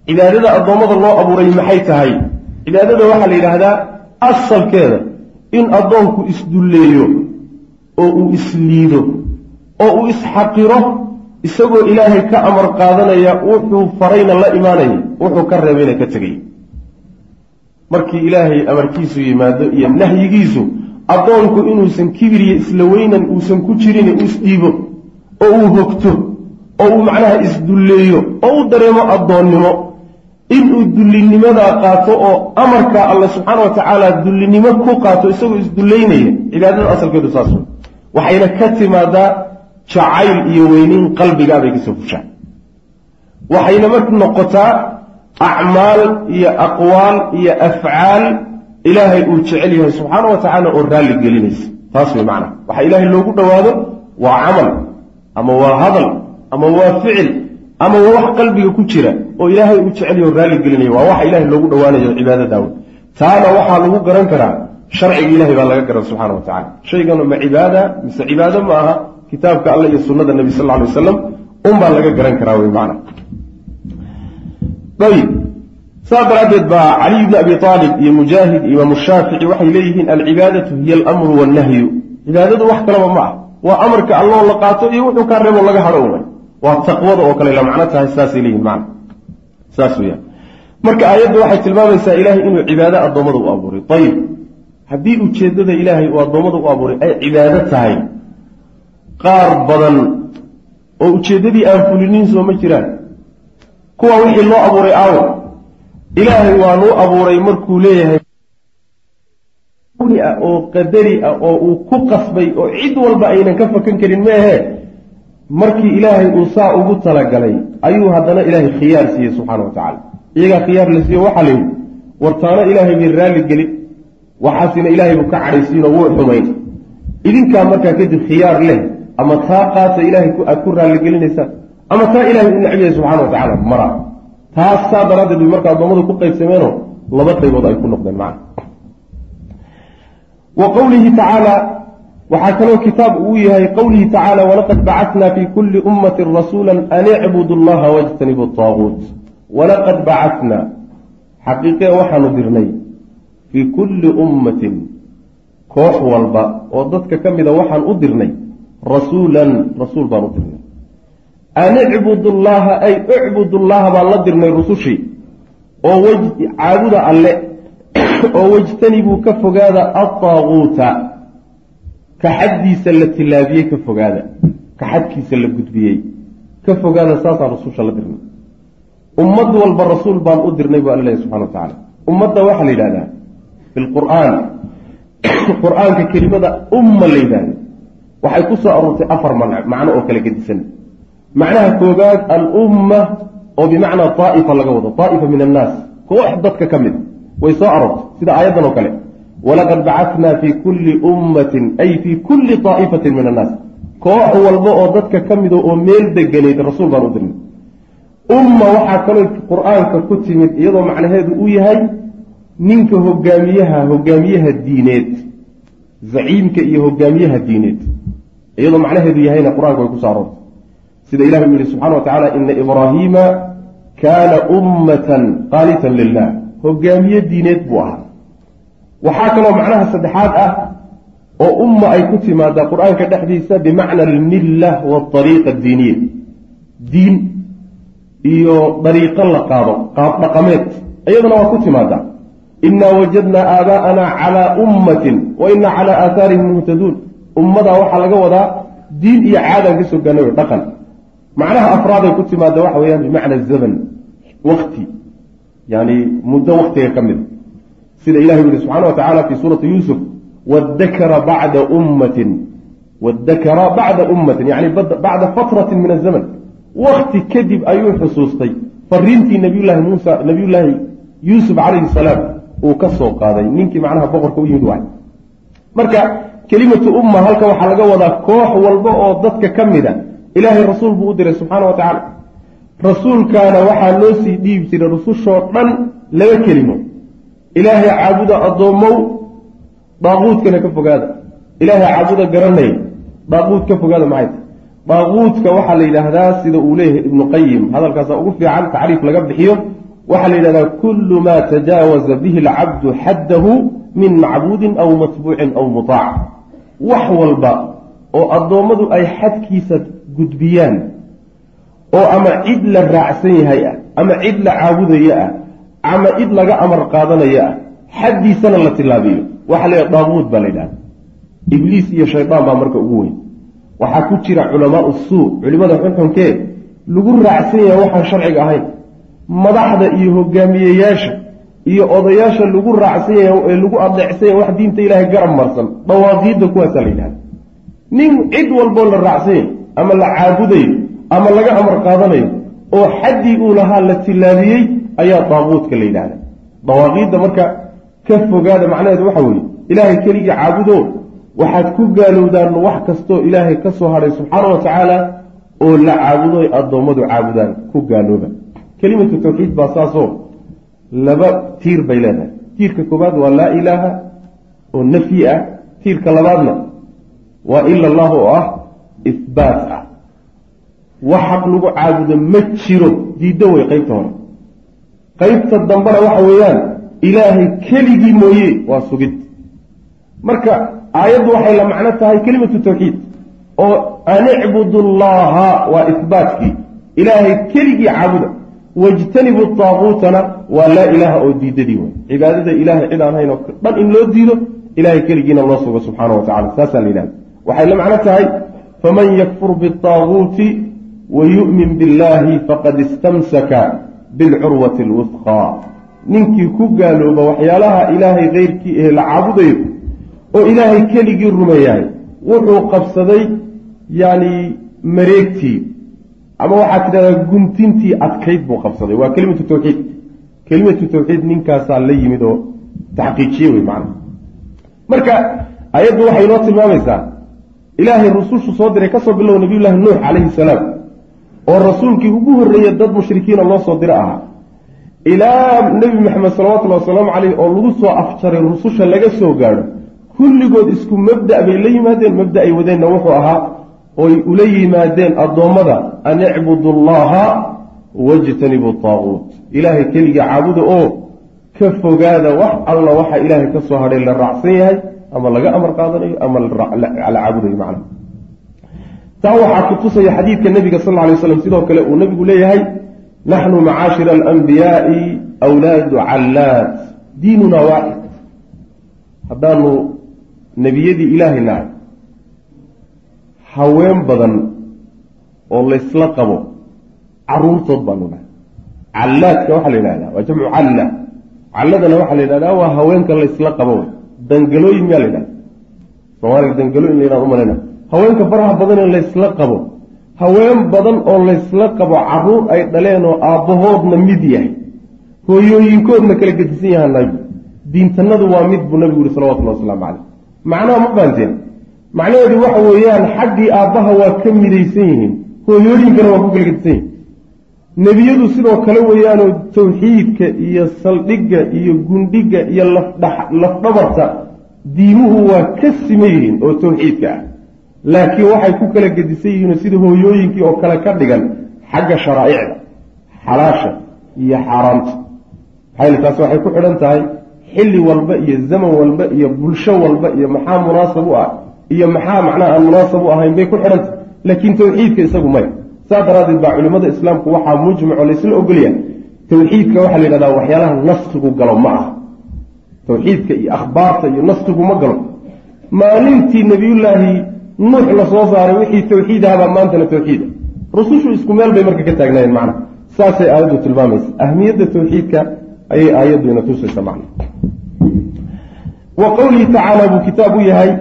Cibaadada addoommada loo abuuray maxay tahay? Cibaadada waxaa la yidhaahdaa asalkeeda in addoonku isdulleeyo oo uu isliido oo uu isxaqiro isagoo ilaahay ka amar qaadanaya wuxuu farayna la imaanaya wuxuu ka reebayna ka tegaya markii ilaahay amarkiisu yimaado iyo nahyigiisu addoonku inuusan kibiriyo isla weynan uusan ku jirin uu isdhiibo oo uu hogto oo uu macnaha isdulleeyo oo u dareemo addoonnimo. Inuu dullinimadaa qaato oo amarka alle subxaana wa tacaala dullinimo ku qaato isagoo isdullaynaya cibaadada asalkeedu saas wey waxayna ka timaadaa jacayl iyo weynin qalbigaa bay ka soo fushaan waxayna marka noqotaa acmaal iyo aqwaal iyo afcaal ilaahay uu jecel yahay subxaana wa tacaala oo raalli gelinaysa. Taas wey macnaha waxa ilaahay loogu dhowaado waa camal ama waa hadal ama waa ficil ama waa wax qalbiga ku jira oo ilaahay uu jecel yaho raalli gelinaya. Waa waxa ilahay loogu dhowaanayo cibaadadaawe taana waxaa lagu garan karaa sharciga ilahay baa laga garan subxana wa tacala shayganu ma cibaada mise cibaado ma aha kitaabka alle iyo sunnada nebi sal ly wasalam unbaa laga garan karaa wey macna ayib saas daraaddeed baa caliy bni abi aalib iyo mujaahid iyo imaamu shaafici waxay leeyihiin alcibaadatu hiya alamru wannahyu cibaadadu wax kalaba ma ah waa amarka alloo la qaato iyo wuxuu kaa reebo laga hadho umay waa taqwada oo kale la macno tahay saasay leeyihiin macna saas weyaan marka aayaddu waxay tilmaamaysaa ilaahay inuu cibaado addoommada u abuuray. Ayib haddii ujeeddada ilaahay uu addoommada u abuuray ay cibaado tahay. Qaar badan oo ujeeddadii aan fuliniin soo ma jiraan kuwa wixii loo abuuray aawo ilaahay waanuu abuuray markuu leeyahay. Ah oo qadari ah oo uu ku qasbay oo cid walba aynan ka fakan karin meahee markii ilaahay uu saa ugu talagalay ayuu haddana ilaahay khiyaar siiyey subxaana wa tacala iyagaa khiyaar la siiyo waxaa la yidhi wartaano ilaahay bay raalli gelin waxaasina ilaahay buu ka cadhaysiinoo wuu xumayn. Idinkaa markaa kadib khiyaar leh ama taa qaata ilahay aad ku raalligelinaysaan ama taa ilahay u necbiyahay subxana wa tacala mara. Taas saa daraaddeed bay marka addoommadu ku qaybsameenoo laba qaybood ay ku noqdeen macna wa qowlihi tacaala waxaa kaloo kitaab uu yahay qowlihi tacaala walaqad bacatnaa fi kulli ummatin rasuula an icbudu llaha wajtanibu taaguut walaqad bacatnaa xaqiiqee waxaanu dirnay fii kulli ummatin koox walba oo dadka ka mida waxaan u dirnay rasuulan rasuul baan u dirnay an icbudu llaha ay icbudu llaha baan la dirnay rusushii oo caabuda alle oo wajtanibuu ka fogaada ataaguuta ka xaddiisa la tilaabiyey ka fogaada ka xadkiisa la gudbiyey ka fogaada saasaan rususha la dirnay ummad walba rasuul baan u dirnay buu alla subxana wa tacala ummadda waxaa la yidhahdaa fi lqur'aan qur'aanka kelimada umma la yidhahda waxay ku soo aroortay afar macno oo kala gedisan macnaha koobaad alumma oo bimacnaa daa'ifa laga wado daa'ifa min annaas. Koox dadka ka mid way soo aroortay sida aayaddan oo kale. Walaqad bacatnaa fii kulli ummatin ay fii kulli daa'ifatin min annaas. Koox walba oo dadka ka mida oo meel deganayd rasuul baan u dirnay umma waxaa kaloo qur'aanka ku timid iyadoo macnaheedu uu yahay ninka hogaamiyaha hogaamiyaha diineed. Zaciimka iyo hogaamiyaha diineed. Iyadoo macnaheedu yahayna qur'aanka way ku aroortay sida ilahi uu yihi subxana wa tacala ina ibraahiima kaana ummatan qaanitan lilah hogaamiye diineed buu ahaa. Waxaa kaloo macnaha saddexaad ah oo umma ay ku timaadaa qur'aanka dhexdiisa bimacna almilla waariiqa adiiniya diin iyo dariiqo la qaado qaab dhaqameed iyaduna waa ku timaadaa inaa wajadnaa aabaa'ana calaa ummatin wa inaa calaa aathaarihim muhtaduun ummadaa waxaa laga wadaa diin iyo caadaan ka soo dhaqan macnaha afraaday ku timaada waxa weeyaan bimacna zaman wakti yani muddo waktiga ka mida sida ilahi u yihi wa tacala fi suurati yuusuf wadakara bacda ummatin wadakara bacda ummatin yani bacda fatratin min azaman wakti kadib ayuu xusuustay. Fariintii nabiyullaahi muusa nabiyullaahi yuusuf calayhi salaam uu ka soo qaaday. Ninkii macnaha boqorka u yimid waay. Marka kelimatu umma halka waxaa laga wadaa koox walba oo dadka ka mid a ilaahay rasuul buu u diray subxaana wa tacaala. Rasuulkaana waxaa loo sii dhiibi jiray rusushoo dhan laba kelimo. Ilaahay caabuda addoommow daaquudkana ka fogaada. Ilaahay caabuda garanaya daaquud ka fogaada maxay tahy daaquudka waxaa la yidhaahdaa sida uu leeyahay ibnu qayim hadalkaasa ugu fiican tacriif laga bixiyo. Waxaa la yidhahdaa kullu maa tajaawaza bihi alcabdu xaddahu min macbuudin aw matbuucin aw mutaac. Wax walba oo addoommadu ay xadkiisa gudbiyaan oo ama cid la raacsan yahay ah ama cid la caabudaya ah ama cid laga amar qaadanaya ah xaddiisana la tilaabiyo. Waxaa la daabuud baa la yidhahda ibliis iyo shaydaan baa marka ugu weyn. Waxaa ku jira culamaau suu culimada xunxunkee lagu raacsan yahay waxaan sharciga ahayn. Madaxda iyo hogaamiyeyaasha iyo odayaasha lagu raacsan yahay ee lagu adeecsan yahay wax diinta ilaahay garab marsan dawaaqiidda kuwaasaa la yidhahda nin cid walboo la raacsan yahay ama la caabudayo ama laga amar qaadanayo oo xaddii uu lahaa la tilaabiyey ayaa daaquudka la yidhahda dawaaqiidda marka ka fogaada macnaheedu waxa weeye ilaahay keligii caabudo waxaad ku gaalowdaan wax kastoo ilaahay ka soo hadhay subxaana wa tacaala oo la caabudo ay addoommadu caabudaan ku gaalooba kelimatu tawxiid baa saasoo laba tiir bay leedahay. Tiirka koowaad waa laa ilaaha oo nafyi ah. Tiirka labaadna waa ila allahu oo ah ihbaat ah. Wax xaq lagu caabudo ma jiro. Diiddo wey qeybta hore. Qeybta dambena waxa weeyaan ilaahay keligii mooye waa sugid. Marka aayaddu waxay la macno tahay kelimatu tawxiid oo an icbudu allaha waa ihbaatkii ilaahay keligii caabuda wajtanibu taaquutana waa laa ilaaha oo diidadii way cibaadada ilaahay cid aan hayn oo dhan in loo diido ilahay keligiina loo sugo subxaana wa tacala saasaa la yidhahda waxay la macno tahay faman yakfur biaaguuti wa yu'min billahi faqad istamsaka bilcurwati alwusqaa ninkii ku gaalooba waxyaalaha ilaahay keyrkii ee la caabudayo oo ilaahay keligii rumeeyahay wuxuu qabsaday yani mareegtii ama waxaad tidhahdaa guntintii adkayd buu qabsaday waa kelimatu tawxiid kelimatu tawxiid ninkaasaa la yimid oo taxqiijiye wey macana marka ayaddu waxay inoo tilmaamaysaa ilaahay rusushu soo diray ka soo bilow nabiyullaahi nuux calayhi salaam oo rasuulkii ugu horreeyey dad mushrikiina loo soo diro ahaa. Ilaa nebi maxamed salawatullahi wasalaamu caleyh oo lagu soo afjaray rususha laga soo gaadho kulligood isku mabda' bay la yimaadeen mabda ay wadeenna wuxuu ahaa oy ula yimaadeen addoommada an icbudu allaha wajtanibu taaguut. Ilaahay keliga caabuda oo ka fogaada wax alla waxa ilaahay ka soo hadhay la raacsan yahay ama laga amar qaadanayo ama la caabudayo macna. Taa waxaa ku tusaya xadiidka nebiga sal alay slam sidoo kale uu nebigu leeyahay naxnu macaashira alanbiyaai wlaadu callaad diinunaa waaxid haddaanu nebiyadii ilaahay nahay haween badan oo laysla qabo caruurtood baanu nahay. Callaadka waxaa la yidhahdaa waa jamcu calla. Calladana waxaa la yidhahdaa waa haweenka laysla qabo dangalooyin miyaa la yidhahda soomaaliga dangalooyin la yidhahda umalayna haweenka faraha badan ee laysla qabo haween badan oo laysla qabo carruur ay dhaleen oo aabbahoodna mid yahay. Hooyooyinkoodna kala gedisan yahaa nabi. Diintanadu waa mid buu nabigu yihi salawatullhi wasalaamu caleyh macnaha ma fahanteen macnaheedu waxa weeyaan xaggii aabbaha waa ka midaysan yihiin. Hooyooyinkana waa ku kala gedisan yihiin nebiyadu sidoo kale weeyaanoo tawxiidka iyo saldhigga iyo gundhigga iyo lafdhabarta diimuhu waa ka siman yihiin oo tawxiidka ah. Laakiin waxay ku kala gedisan yihiinoo sida hooyooyinkii oo kale ka dhigan xagga sharaa'icda xalaasha iyo xaaraamta maxaa taas waxay ku xidhan tahay xilli walba iyo zaman walba iyo bulsho walba iyo maxaa munaasab u ah iyo maxaa macnaha aan munaasab u ahayn bay ku xidhan tahay. Laakiin tawxiidka isagu maya saa daraaddeed baa culimmada islaamku waxaa mujmaco laysla ogolyahay tawxiidka waxaa la yidhahdaa waxyaalaha naskigu galo ma aha. Tawxiidka iyo akhbaarta iyo naskigu ma galo. Maalintii nebiyullaahi nuux la soo saaray wixii tawxiid ahabaa maantana tawxiida rusushu isku meel bay marka ka taagnaayeen macna. Saasay aayaddu tilmaamaysa. Ahmiyadda tawxiidka ayay aayaddu ina tusaysa macna. Wa qowlihi tacaala buu kitaab u yahay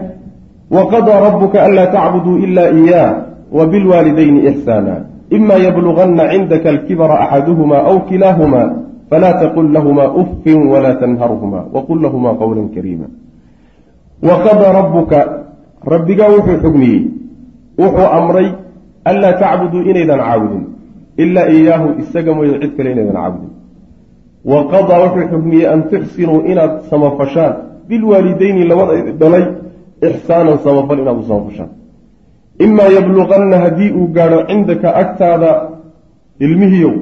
waqadaa rabuka anlaa tacbuduu ila iyaah wa bilwaalidayni ixsaana ima yabluganna cindaka alkibara axaduhuma aw kilaahuma falaa taqul lahuma uffin walaa tanharhuma waqul lahuma qowla kariima waqadaa rabuka rabbigaa wuxuu xugmiyey wuxuu amray anlaa tacbuduu inaydan caabudin ilaa iyaahu isaga mooye cid kale inaydan caabudin wa qadaa wuxuu xugmiyey an tuxsinuu inaad samafashaan bilwaalidayni labada dhalay ixsaanan samafal inaad u samafashaan imaa yabluqanna haddii uu gaadho cindaka agtaada ilmihiyow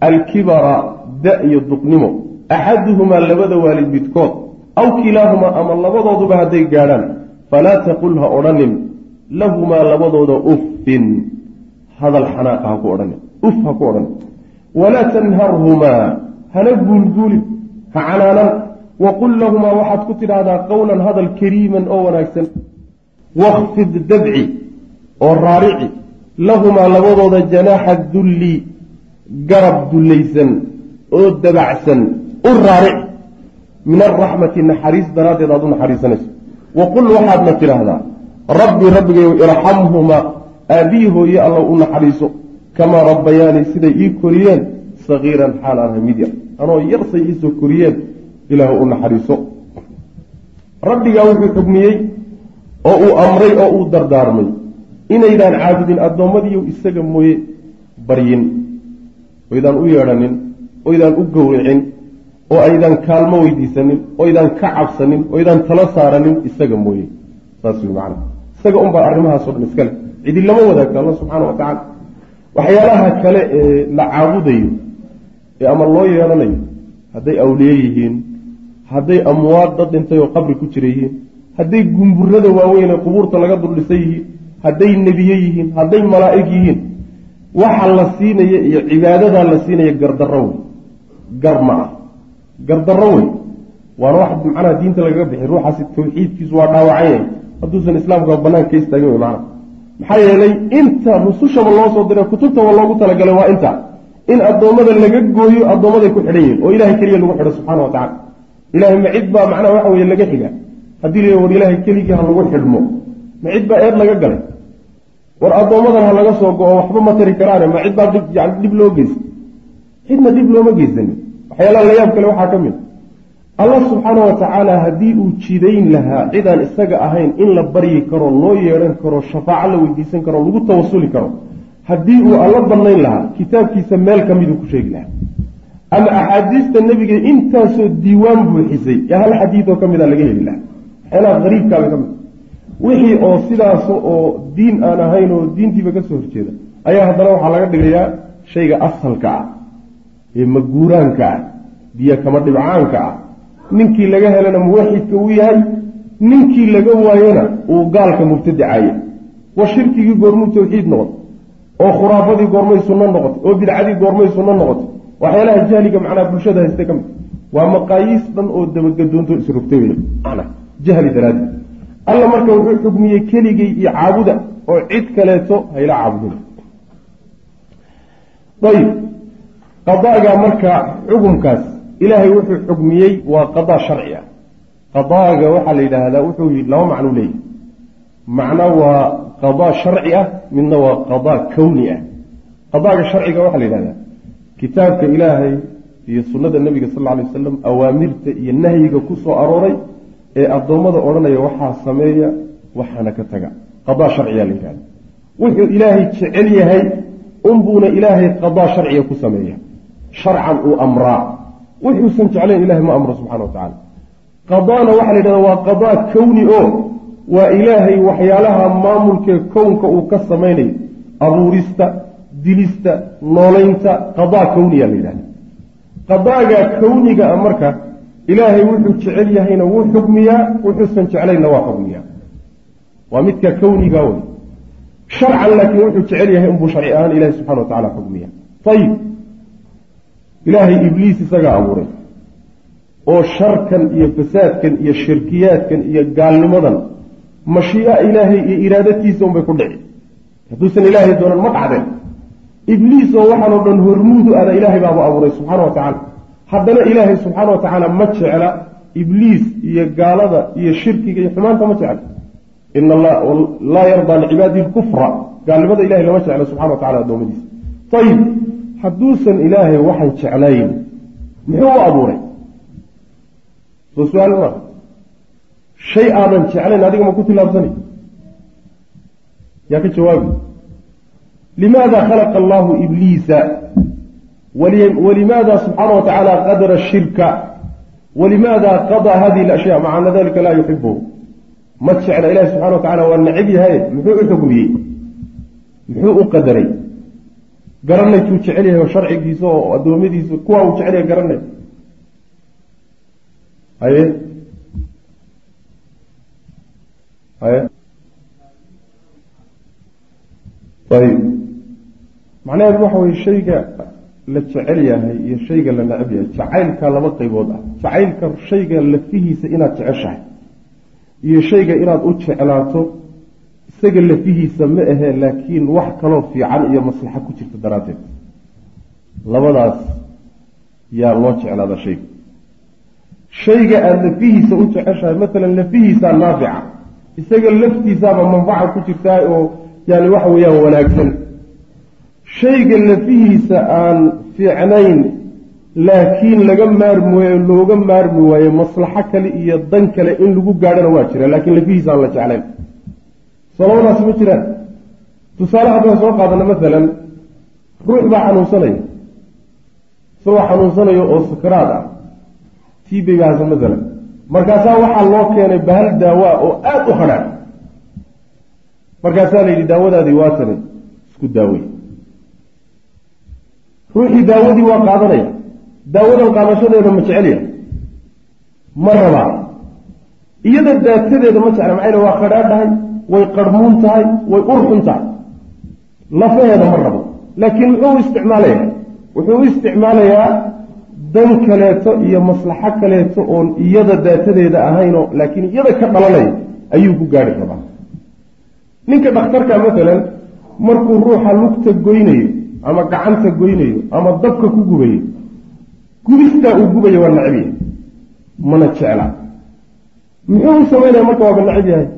alkibara da- iyo duqnimo. Axaduhumaa labada waalid midkood aw kilaahumaa ama labadooduba hadday gaadhaan falaa taqul ha odhanin. Lahumaa labadooda uffin. Hadal xanaaqa ha ku odhanin. Uf ha ku odhanin. Walaa tanharhumaa hana guulguulin ha canaanan. Waqul lahumaa waxaad ku tidhaahdaa qowlan hadal kariiman oo wanaagsan. Wakfid dabci oo raarici lahumaa labadooda janaaxa dulli garab dullaysan oo dabacsan u raarici. Min alraxmati naxariis daraaddeed aad u naxariisanayso. Waqul waxaadna tidhaahdaa rabbi rabbigayow irxamhumaa aabiyi hooye allow u naxariiso kamaa rabbayaanii siday ii koriyeen sagiiran xaal aan hamid yar. Anoo yarsay iisoo koriyeen ilaahu u naxariiso. Rabbigaa wuxuu xugmiyey oo uu amray oo uu dardaarmay inaydaan caabudin addoommadiiyo isaga mooye baryin. Oydaan u yeedhanin oydaan u gowricin oo aydan kaalmo weydiisanin oydaan ka cabsanin oydaan tala saaranin isaga mooye. Saas wey macana isaga unbaa arrimahaasoo dhan iskale cidi lama wadaagto alla subxaana wa tacaala. Waxyaalaha kale ee la caabudayo ee ama loo yeedhanayo hadday awliye yihiin hadday amwaad dad dhintay oo qabri ku jira yihiin hadday gumburada waaweyn ee qubuurta laga duldhisan yihiin hadday nebiye yihiin hadday malaa'ig yihiin waxa la siinaya iyo cibaadadaa la siinaya gardarro wey gar ma ah. Gardarro wey waana wax macnaha diinta lagaga bixi ruuxaasi tawxiidkiisu waa dhaawacan yahay hadduusan islaamka banaanka ka istaagin wey macana maxaa yeelay inta rusushaba loo soo diray kutubtaba loogu talagalay waa inta in addoommada laga gooyo addoommaday ku xidhan yihiin oo ilahay keliya lagu xidho subxana wa tacala ilahay ma cid baa macnaha waxa weye laga xiga. Haddii la war ilaahay keligii ha lagu xidhmo. Ma cid baa eed laga galay war addoommadan ha laga soo go-o waxba ma tari karaane ma cid baa yani dhib loo geysta cidna dhib looma geysanin. Waxyaalaha layaab kale waxaa ka mid. Allah subxaana wa tacaala haddii uu jidayn lahaa cidaan isaga ahayn in la baryi karo loo yeedhan karo shafaaco la weydiisan karo lagu tawasuli karo haddii uu alla bannayn lahaa kitaabkiisa meel ka miduu ku sheegi lahaa. Ama axaadiista nebiga intaasoo diiwaan buuxisay hal xadiidoo ka mida laga heli lahaa. Waxyaalaha qariibkaabay ka mid wixii oo sidaas oo diin aan ahayn oo diintiiba ka soo horjeeda ayaa haddana waxaa laga dhigayaa shayga asalka ah ee maguuraanka ah biyo kama dhibcaanka ah. Ninkii laga helana muwaxidka uu yahay? Ninkii laga waayona uu gaalka mubtadicaya. Wa shirkigii goormuu tawxiid noqotay oo khuraafadii goormay sunno noqotay oo bidcadii goormay sunno noqotay. Waxyaalaha jahliga macnaa bulshada haysta ka mid waa maqaayiis dhan oo dabagadoontoo isrogtay wey jahli daraaddeed alla marka wuxuu xugmiyey keligay iyo caabuda oo cid kaleeto hayla caabudin. Ayib qadaaga marka xukumkaas ilaahay wuxuu xugmiyey waa qadaa sharci ah qadaaga waxaa la yidhaahdaa wuxuu laba macnuu leeyahy macno waa qadaa sharci ah midna waa qadaa kowni ah. Qadaaga sharciga waxaa la yidhahdaa kitaabka ilaahay iyo sunnada nebiga sal lla lay wasalam awaamirta iyo nahyiga ku soo arooray ee addoommada odhanaya waxaa sameeya waxaana ka taga. Qadaa sharciyaa la yidhahda wuxuu ilaahay jecel yahay unbuuna ilaahay qadaa sharciga ku sameeya. Sharcan uu amraa. Wuxuusan jeclayn ilahay ma amro subxana wa tacala qadaana waxaa la yidhahda waa qadaa kowni oo waa ilaahay waxyaalaha maamulkee kownka uu ka samaynayo. Abuurista dilista noolaynta qadaa kowniya la yidhahda qadaaga kowniga a marka ilaahay wuxuu jecel yahayna wuu xugmiyaa wuxuusan jeclaynna waa xugmiyaa waa midka kowniga wey sharcan laakiin wuxuu jecel yahay inbuu sharci ahaan ilahi subxana wa tacala xugmiya ayib ilaahay ibliis isagaa abuuray oo sharkan iyo fasaadkan iyo shirkiyaadkan iyo gaalnimadan mashii'a ilaahay iyo iraadatiisa unbay ku dhici hadduusan ilaahay doonan ma dhacdeen ibliis oo waxaanoo dhan hormuudu ada ilaahay baaba abuuray subxaana wa tacaala haddana ilaahay subxaana wa tacaala ma jecla ibliis iyo gaalada iyo shirkiga iyo xumaanta ma jecla. Ina laa yardaa licibaadihi lkufra. Gaalnimada ilahay lama jecla subxana wa tacala adoomadiisa ayib hadduusan ilaahay waxan jeclayn muxuu u abuuray? Soo su'aal maa shay aadan jeclayn adiga ma ku tilaabsanay yaa ka jawaabi. Limaada khalaqa allahu ibliisa walimaada subxaana wa tacaala qadara shirka. Walimaada qadaa hadihi alashyaa. Maca ana dalika laa yuxibuhu ma jecla ilahi subxana wa tacala waa necib yahay. Muxuu u xukmiyey muxuu u qadaray? Garanay tuu jecel yahay oo sharcigiisa oo addoommadiisa kuwa uu jecel yahay garanay. Haye? Haye? Ayib. Macnaheedu waxa weye shayga la jecel yahay iyo shayga la necab yahay jacaylka laba qaybood ah. Jacaylka shayga lafihiisa inaad jeceshahay iyo shayga inaad u jeclaato isaga lafihiisa ma ahee laakiin wax kaloo fiican iyo maslaxa ku jirta daraaddeed. Labadaas yaa loo jeclaada shayga shayga aada lafihiisa u jeceshahay matalan lafihiisaa naafica isaga laftiisaaba manfaca ku jirtaa oo yani waxa weeyaan wanaagsan shayga lafihiisa aan fiicnayn laakiin laga maarmi waayo looga maarmi waayo maslaxo kale iyo dan kale in lagu gaadhana waa jira laakiin lafihiisa aan la jeclayn. Soo labadaasi ma jiraan. Tusaale haddaan soo qaadana maalan ruux baa xanuunsanaya. Isagoo xanuunsanayo oo sakaraad ah. Tiibay bahasa maalan markaasaa waxaa loo keenay bahal daawaa oo aada u hadhaan markaasaa la yidhi daawadaadii waatane isku daawey ruuxii daawadii waa qaadanaya daawadan qaadashadeeda ma jecelya ma rabaa. Iyada daatadeeda ma jecla maxay waa khadhaadhahay way qarmuun tahay way urxun tahay. Lafaheeda ma rabo. Laakiin muxuu u isticmaalaya wuxuu u isticmaalayaa dan kaleeto iyo maslaxo kaleeto oon iyada daatadeeda ahaynoo laakiin iyada ka dhalanaya ayuu ku gaari rabaa. Ninka dhakhtarka maalan markuu ruuxa lugta goynayo ama gacanta goynayo ama dabka ku gubayo. Gubistaa uu gubaya waa nacib yahay mana jecla. Muxuu u samaynaya marka waaba nacib yahay?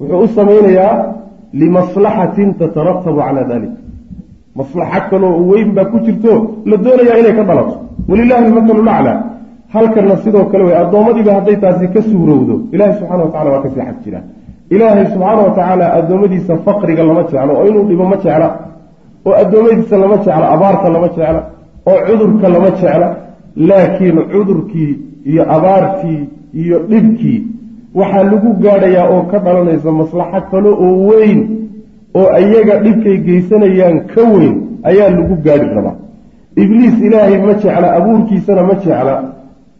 Wuxuu u samaynayaa limaslaxatin tataratabu calaa dalik maslaxo kaloo weyn baa ku jirto la doonayaa inay ka dhalato. Walilahi almatalu laclaa halkana sidoo kale wey addoommadiiba hadday taasi ka suurowdo ilahi subxana wa tacala waa ka sii xag jira. Ilaahay subxaana wa tacaala addoommadiisa faqriga lama jeclo oo inuu dhibo ma jecla oo addoommadiisa lama jecla abaarta lama jecla oo cudurka lama jecla laakiin cudurkii iyo abaartii iyo dhibkii waxaa lagu gaadhayaa oo ka dhalanaysa maslaxo kale oo weyn oo iyaga dhibkay geysanayaan ka weyn ayaa lagu gaadhi rabaa. Ibliis ilaahay ma jecla abuurkiisana ma jecla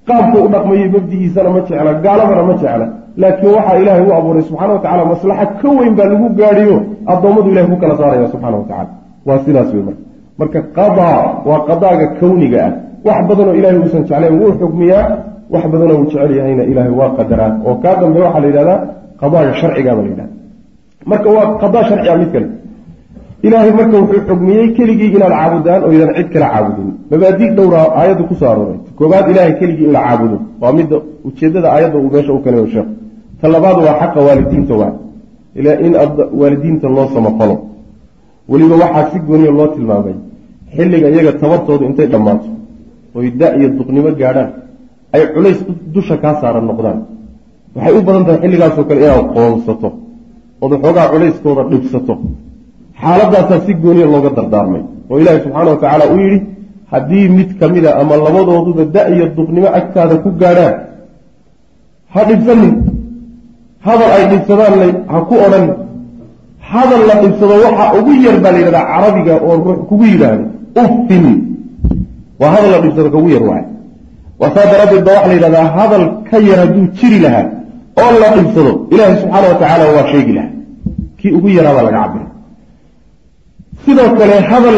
qaabka u dhaqmayo mabdigiisana ma jecla gaaladana ma jecla laakiin waxaa ilaahay u abuuray subxana wa tacala maslaxa ka weyn baa lagu gaadhiyo addoommadu ilahay ku kala saaraya subxana wa tacala waa sidaas wey marka. Marka qadaa waa qadaaga kawniga ah. Wax badanoo ilahay uusan jeclayn wuu xugmiyaa. Wax badanoo uu jecel yahayna ilaahay waa qadaraa oo kaa dambe waxaa la yidhahdaa qadaaga sharcigaaba la yidhahda marka waa qadaa sharciga mid kale. Ilaahay marka wuxuu xugmiyey keligii inaad caabudaan oo idan cid kala caabudin. Mabaadii dhowra aayadda ku soo arooray. Koobaad ilaahay keligii in la caabudo. Waa midda ujeedada aayadda uu meesha u keenayo sheekh. Ta labaad waa xaqa waalidiinta waa. In waalidiinta loo samafalo weliba waxaa si gooniya loo tilmaamay. Xilliga iyaga tabartoodu intay dhammaato oy da iyo duqnimo gaadhaan ay culays dusha kaa saaran noqdaan. Waxay u badan tahay xilligaasoo kale inaad qoonsato ood waxoogaa culayskooda dhibsato. Xaaladaasaa si gooniya looga dardaarmay oo ilaahi subxaana wa tacaala uu yidhi haddii mid ka mid a ama labadooduba da iyo duqnimo agtaada ku gaadhaan ha dhibsanin. Hadal ay dhibsadaan ha ku odhan hadal la dhibsado waxa ugu yar baa la yidhahdaa carabiga oo ruux kugu yidhaahdo uffin waa hadal la dhibsado kaugu yar waay waa saa daraaddeed ba waxa la yidhahdaa hadal ka yar hadduu jiri lahaa oo la dhibsado ilaahi subxaana wa tacaala waa sheegi lahaa. Kii ugu yaraa baa laga cabira sidoo kale hadal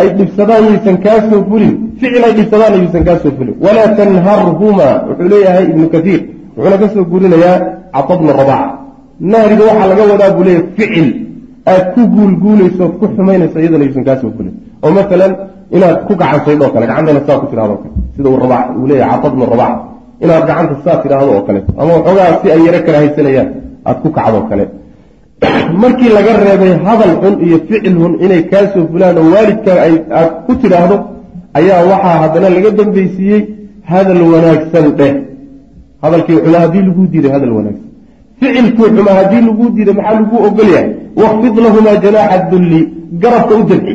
ay dhibsadaan yaysan kaa soo fulin ficil ay dhibsadaan yaysan kaa soo fulin. Walaa tanharhuma wuxuu leeyahay ibnu kaiir wuxuuna ka soo gurinayaa cata bna rabac nahriga waxaa laga wadaa buu leeyahy ficil aad ku guulguulayso ood ku xumaynayso iyadana yaysan kaa soo fulin oo masalan inaad ku gacansaydho kale gacantana saa ku tidhahdo kale. Sida uu leeyahay cata bna rabac inaad gacanta saa tidhaahdo oo kale. Ama waxoogaa si ay yaro kala haysanayaan aad ku kacdo kale. Markii laga reebay hadal xun iyo ficil xun inay kaa soo fulaan oo waalidkaa ay aad ku tidhaahdo ayaa waxaa haddana laga dambaysiiyey hadal wanaagsan dheh. Hadalkii xuma haddii laguu diiday hadal wanaagsan ficilkii xuma haddii laguu diiday maxaa laguu ogolyahay wakfid lahumaa janaaxa dulli garabka u dabci.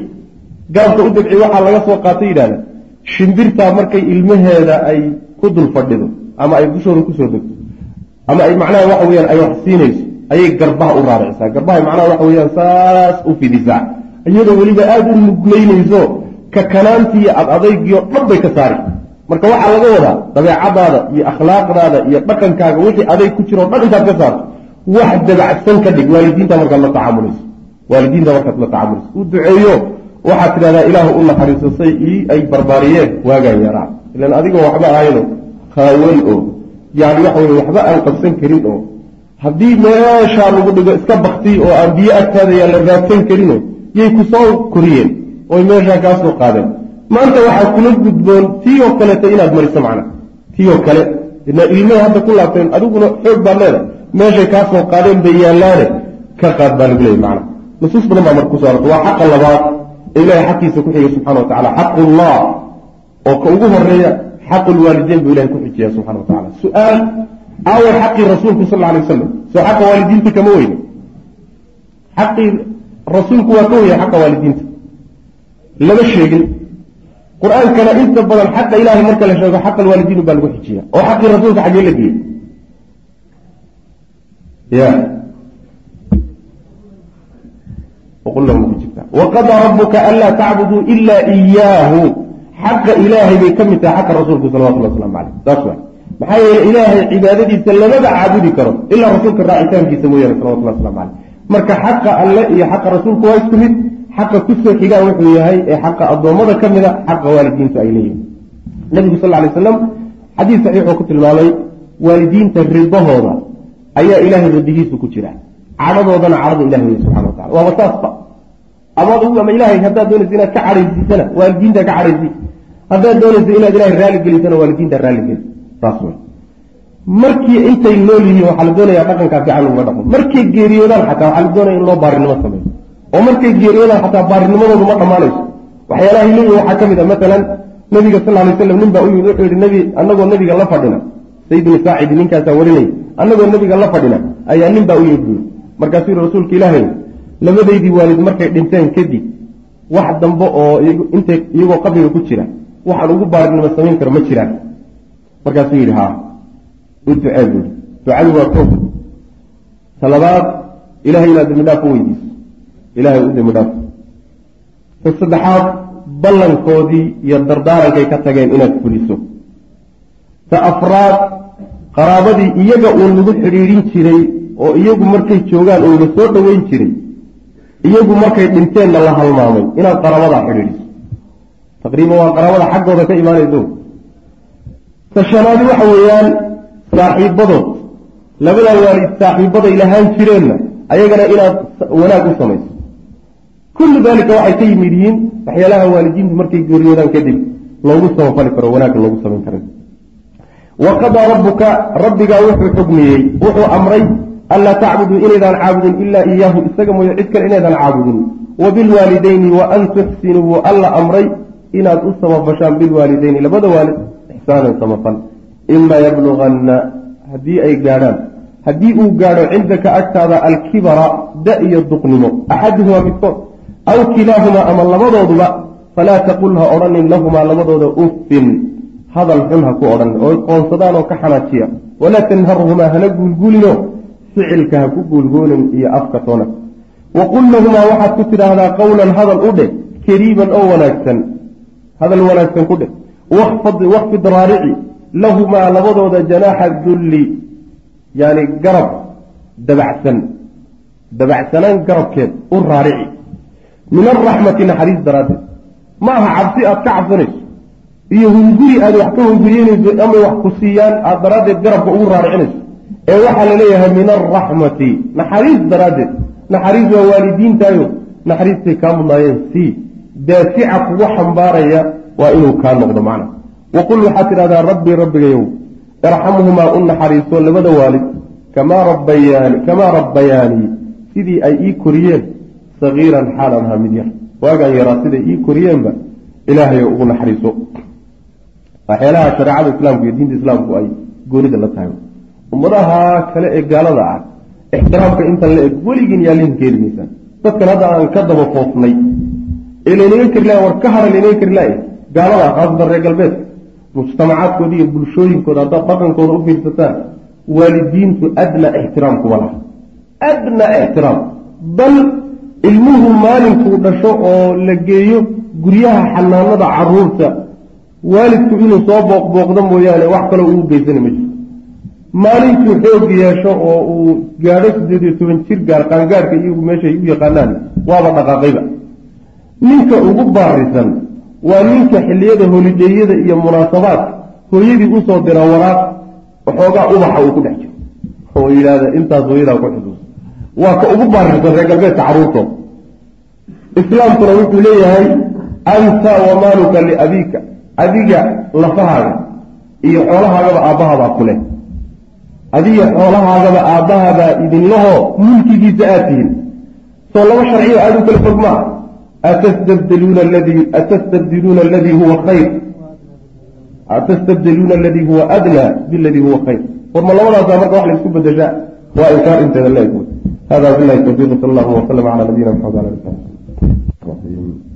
Garabka u dabci waxaa laga soo qaatay yidhahda shimbirtaa markay ilmaheeda ay ku dul fadhido ama ay dushooda ku soo degto ama ay macnaha waxa weyaan ay wax siinayso ayay garbaha u raaricisaa garbahay macnaha waxa weyaan saas u fidisaa. Iyadoo weliba aada u nuglaynayso kakanaantii iyo ad adaygiio dhan bay ka saari marka waxaa laga wadaa dabeecadaada iyo akhlaaqdaada iyo dhaqankaaga wixii adayg ku jiro intaad ka saarto wax dabacsan ka dhig. Waalidiinta markaad la tacaamulayso waalidiinta markaad la tacaamulayso u duceeyo waxaad tidhahdaa ilaahu u naxariiso say ii ay barbaariyeen. Waagaan yaraa. Ilan adigoo waxba ahayno khaawan oo yani waxa weye waxba aan qabsan karin oo haddii meeshaa lagu dhigo iska baktiy oo aan biyo agtaadayaan la raadsan karino yay ku soo koriyeen oy meeshaa kaa soo qaadeen maanta waxaa kula gudboon tii oo kaleeta inaad mariso macna. Tii oo kale ilmahay hadda ku laabteen adiguna xoog baad leeda meeshay kaa soo qaadeen bay yaallaane ka qaad baa lagu leeyay macna. Nusuus badan baa marka ku soo arorta waa xaqa labaad ee ilahay xaqiisa ku xiga subxana wa tacala xaqullah oo ka ugu horreeya xaqu lwaalideyn buu ilahay ku xijiya subxana wa tacala su'aal aaway xaqii rasuulku sal lla alay wasalam soo xaqa waalidiinta kama weyne. Xaqii rasuulku waa ka weyay xaqa waalidiinta. Lama sheegin qur'aankana inta badan xaqa ilahay marka la sheego xaqa alwaalidiin baa lagu xijiya oo xaqii rasuulka xaggee la geeyey. Ya. Waqadaa rabuka anlaa tacbuduu ila iyaahu xaqa ilaahay bay ka mid tahay xaqa rasuulku salawatullah waslamu caleyh saas wa maxaa yeele ilaahay cibaadadiisa lamaba caabudi karo ilaa rasuulka raacitaankiisa mooyaane salawatullah waslamu caleyh marka xaqa alle iyo xaqa rasuulku waa isku mid xaqa ku soo xigaa wuxuu yahay ee xaqa addoommada ka mida xaqa waalidiintu ay leeyihiin nabigu sal ly slam xadiis saxiixuu ku tilmaamay waalidiinta ridahooda ayaa ilaahay radigiisu ku jira. Cadhadoodana cadhada ilahi wey subxana watacala waaba saasba ama ama ilahay haddaad doonaysa inaad ka cadhaysiisana waalidiinta ka cadhaysi. Haddaad doonaysa inaad ilahay raalli gelisana waalidiinta raalli geli saas wey markii intay nool yihiin waxaa la doonaya dhaqankaa fiican laguma dhaqmo markay geeriyoodaan xataa waxaa la doonaya in loo baarinimo sameeyo oo markay geeriyoodaan xataa baarinimadoodu ma dhammaanayso. Waxyaalahay leeyihiin waxaa ka mid a masalan nabiga sal lay slam nin baa u yimid wuxuu yihi nebi annagoo nabiga la fadhina. Sayidni saacidi ninkaasaa warinaya annagoo nabiga la fadhina ayaa nin baa u yimid buuri markaasuu yihi rasuulka ilaahay labadaydii waalid markay dhinteen kadib wax dambe oo intay iyagoo qabriga ku jira waxaan ugu baarinimo samayn karo ma jiraan. Markaasuu yidhi haa u ducee ducadu waa koog talabaad ilahay inaad dembi dhaaf u weydiiso ilahay u dembi dhaaf ta saddexaad ballankoodii iyo dardaarankay ka tageen inaad fuliso. Ta afraad qaraabadii iyaga uun lagu xidhiidhin jiray oo iyagu markay joogaan uun la soo dhoweyn jiray iyagu markay dhinteenna la halmaamay inaad qaraabadaa xidhiidhiso. Taqriiban waa qaraabada xaggooda ka imaanayso. Ta shanaadi waxa weeyaan saaxiibadood labadaa waalid saaxiibaday lahaan jireenna ayagana inaad wanaag u samayso kullu daalika waxay ka yimid yihiin waxyaalaha waalidiintu markay geeriyoodaan kadib loogu samafali karo wanaagga loogu samayn karin wa qadaa rabbuka rabbigaa wuxuu xugmiyey wuxuu amray anlaa tacbuduu inaydaan caabudin ilaa iyaahu isaga mooye cid kale inaydaan caabudin. Wa bilwaalidayni wa an tuxsinuu wuu alla amray inaad u samafashaan bilwaalidayni labada waalid ixsaanan samafal. Imaa yabluganna haddii ay gaadhaan haddii uu gaadho cindaka agtaada alkibara da iyo duqnimo. Axaduhumaa midkood aw kilaahumaa ama labadooduba falaa taqul ha odhanin lahumaa labadooda uffin. Hadal xun ha ku odhan oo qoonsadaan oo ka xanaajiya. Walaa tanharhumaa hana guulguulino ficilka ha ku guulguulin iyo afka toona. Wa qul lahumaa waxaad ku tidhaahdaa qowlan hadal u dheh kariiban oo wanaagsan. Hadal wanaagsan ku dheh. Wakfid raarici lahumaa labadooda janaaxa dulli yani garab dabacsan. Dabacsanaan garabkeed u raarici min alraxmati naxariis daraaddeed. Ma aha cabsi aad ka cabsanayso iyo hunguri aad wax ka hunguriyeynayso ama wax ku siiyaan aad daraaddeed garabka ugu raaricinayso ee waxaa la leeyahay min alraxmati naxariis daraaddeed. Naxariis waa waalidiintaayo naxariistay kaa mudnaayeen. Sii daafica kugu xambaaraya waa inuu kaa noqdo macna. Waqul waxaad tidhahdaa rabbii rabbigayow irxamhumaa u naxariiso labada waalid kamaa rabbayaani kamaa rabbayaanii sidii ay ii koriyeen sagiiran xaalan ahaa mid yar. Waagaan yaraa siday ii koriyeenba ilaahay ugu naxariiso. Waxyaalaha shareecada islaamku iyo diinta islaamku ay goonida la tahay. Ummadaha kale ee gaalada ah ixtiraamka intan la eg weligiin yaa lihin keeni maysaan dadkan hadda aan ka daba foofnay ee laynaga kari laha war ka hara laynaga kari laha gaalada khaasatan reer galbeedka mujtamacaadkooda iyo bulshooyinkooda haddaad dhaqankooda u fiirsataan waalidiintu adna ixtiraam kuma laha adna ixtiraam. Bal ilmuhu maalinkuu dhasho oo la geeyo guryaha xanaanada carruurta. Waalidku inuu soo booqbooqdo mooyaane wax kaloo uu geysana ma jirto maalintuu xoog yeesho oo uu gaadho siddeed iyo toban jir gaar qaangaarhka iyagu meeshay u yaqaanaan waaba dhaqaaqayba. Ninka ugu baarisan waa ninka xilliyada holidheeyada iyo munaasabaadka hooyadii u soo dira waraaq waxoogaa ubaxa uu ku dhex jiro. Oo yidhaahda intaas hooyadaa ku xusuusa waa ka ugu baarisan reer galbeedka carruurtooda islaamkuna wuxuu leeyahay anta wa maaluka liabiika adiga lafahaaga iyo xoolahaagaba aabbahabaa ku leh. Adiga xoolahaagaba aabbahabaa idinlahoo mulkigiisa aad tihin soo laba sharciyo aada u kala fog maaha atastabdiluuna aladii atastabdiluuna aladii huwa khayr. Atastabdiluuna aladii huwa adnaa biladii huwa khayr. Warma labadaasaa marka wax la isku bedeshaa waa inkaar inteeda la eg hada bilahi tawfiq sal allahu waslam cala nabiyina maxamed ala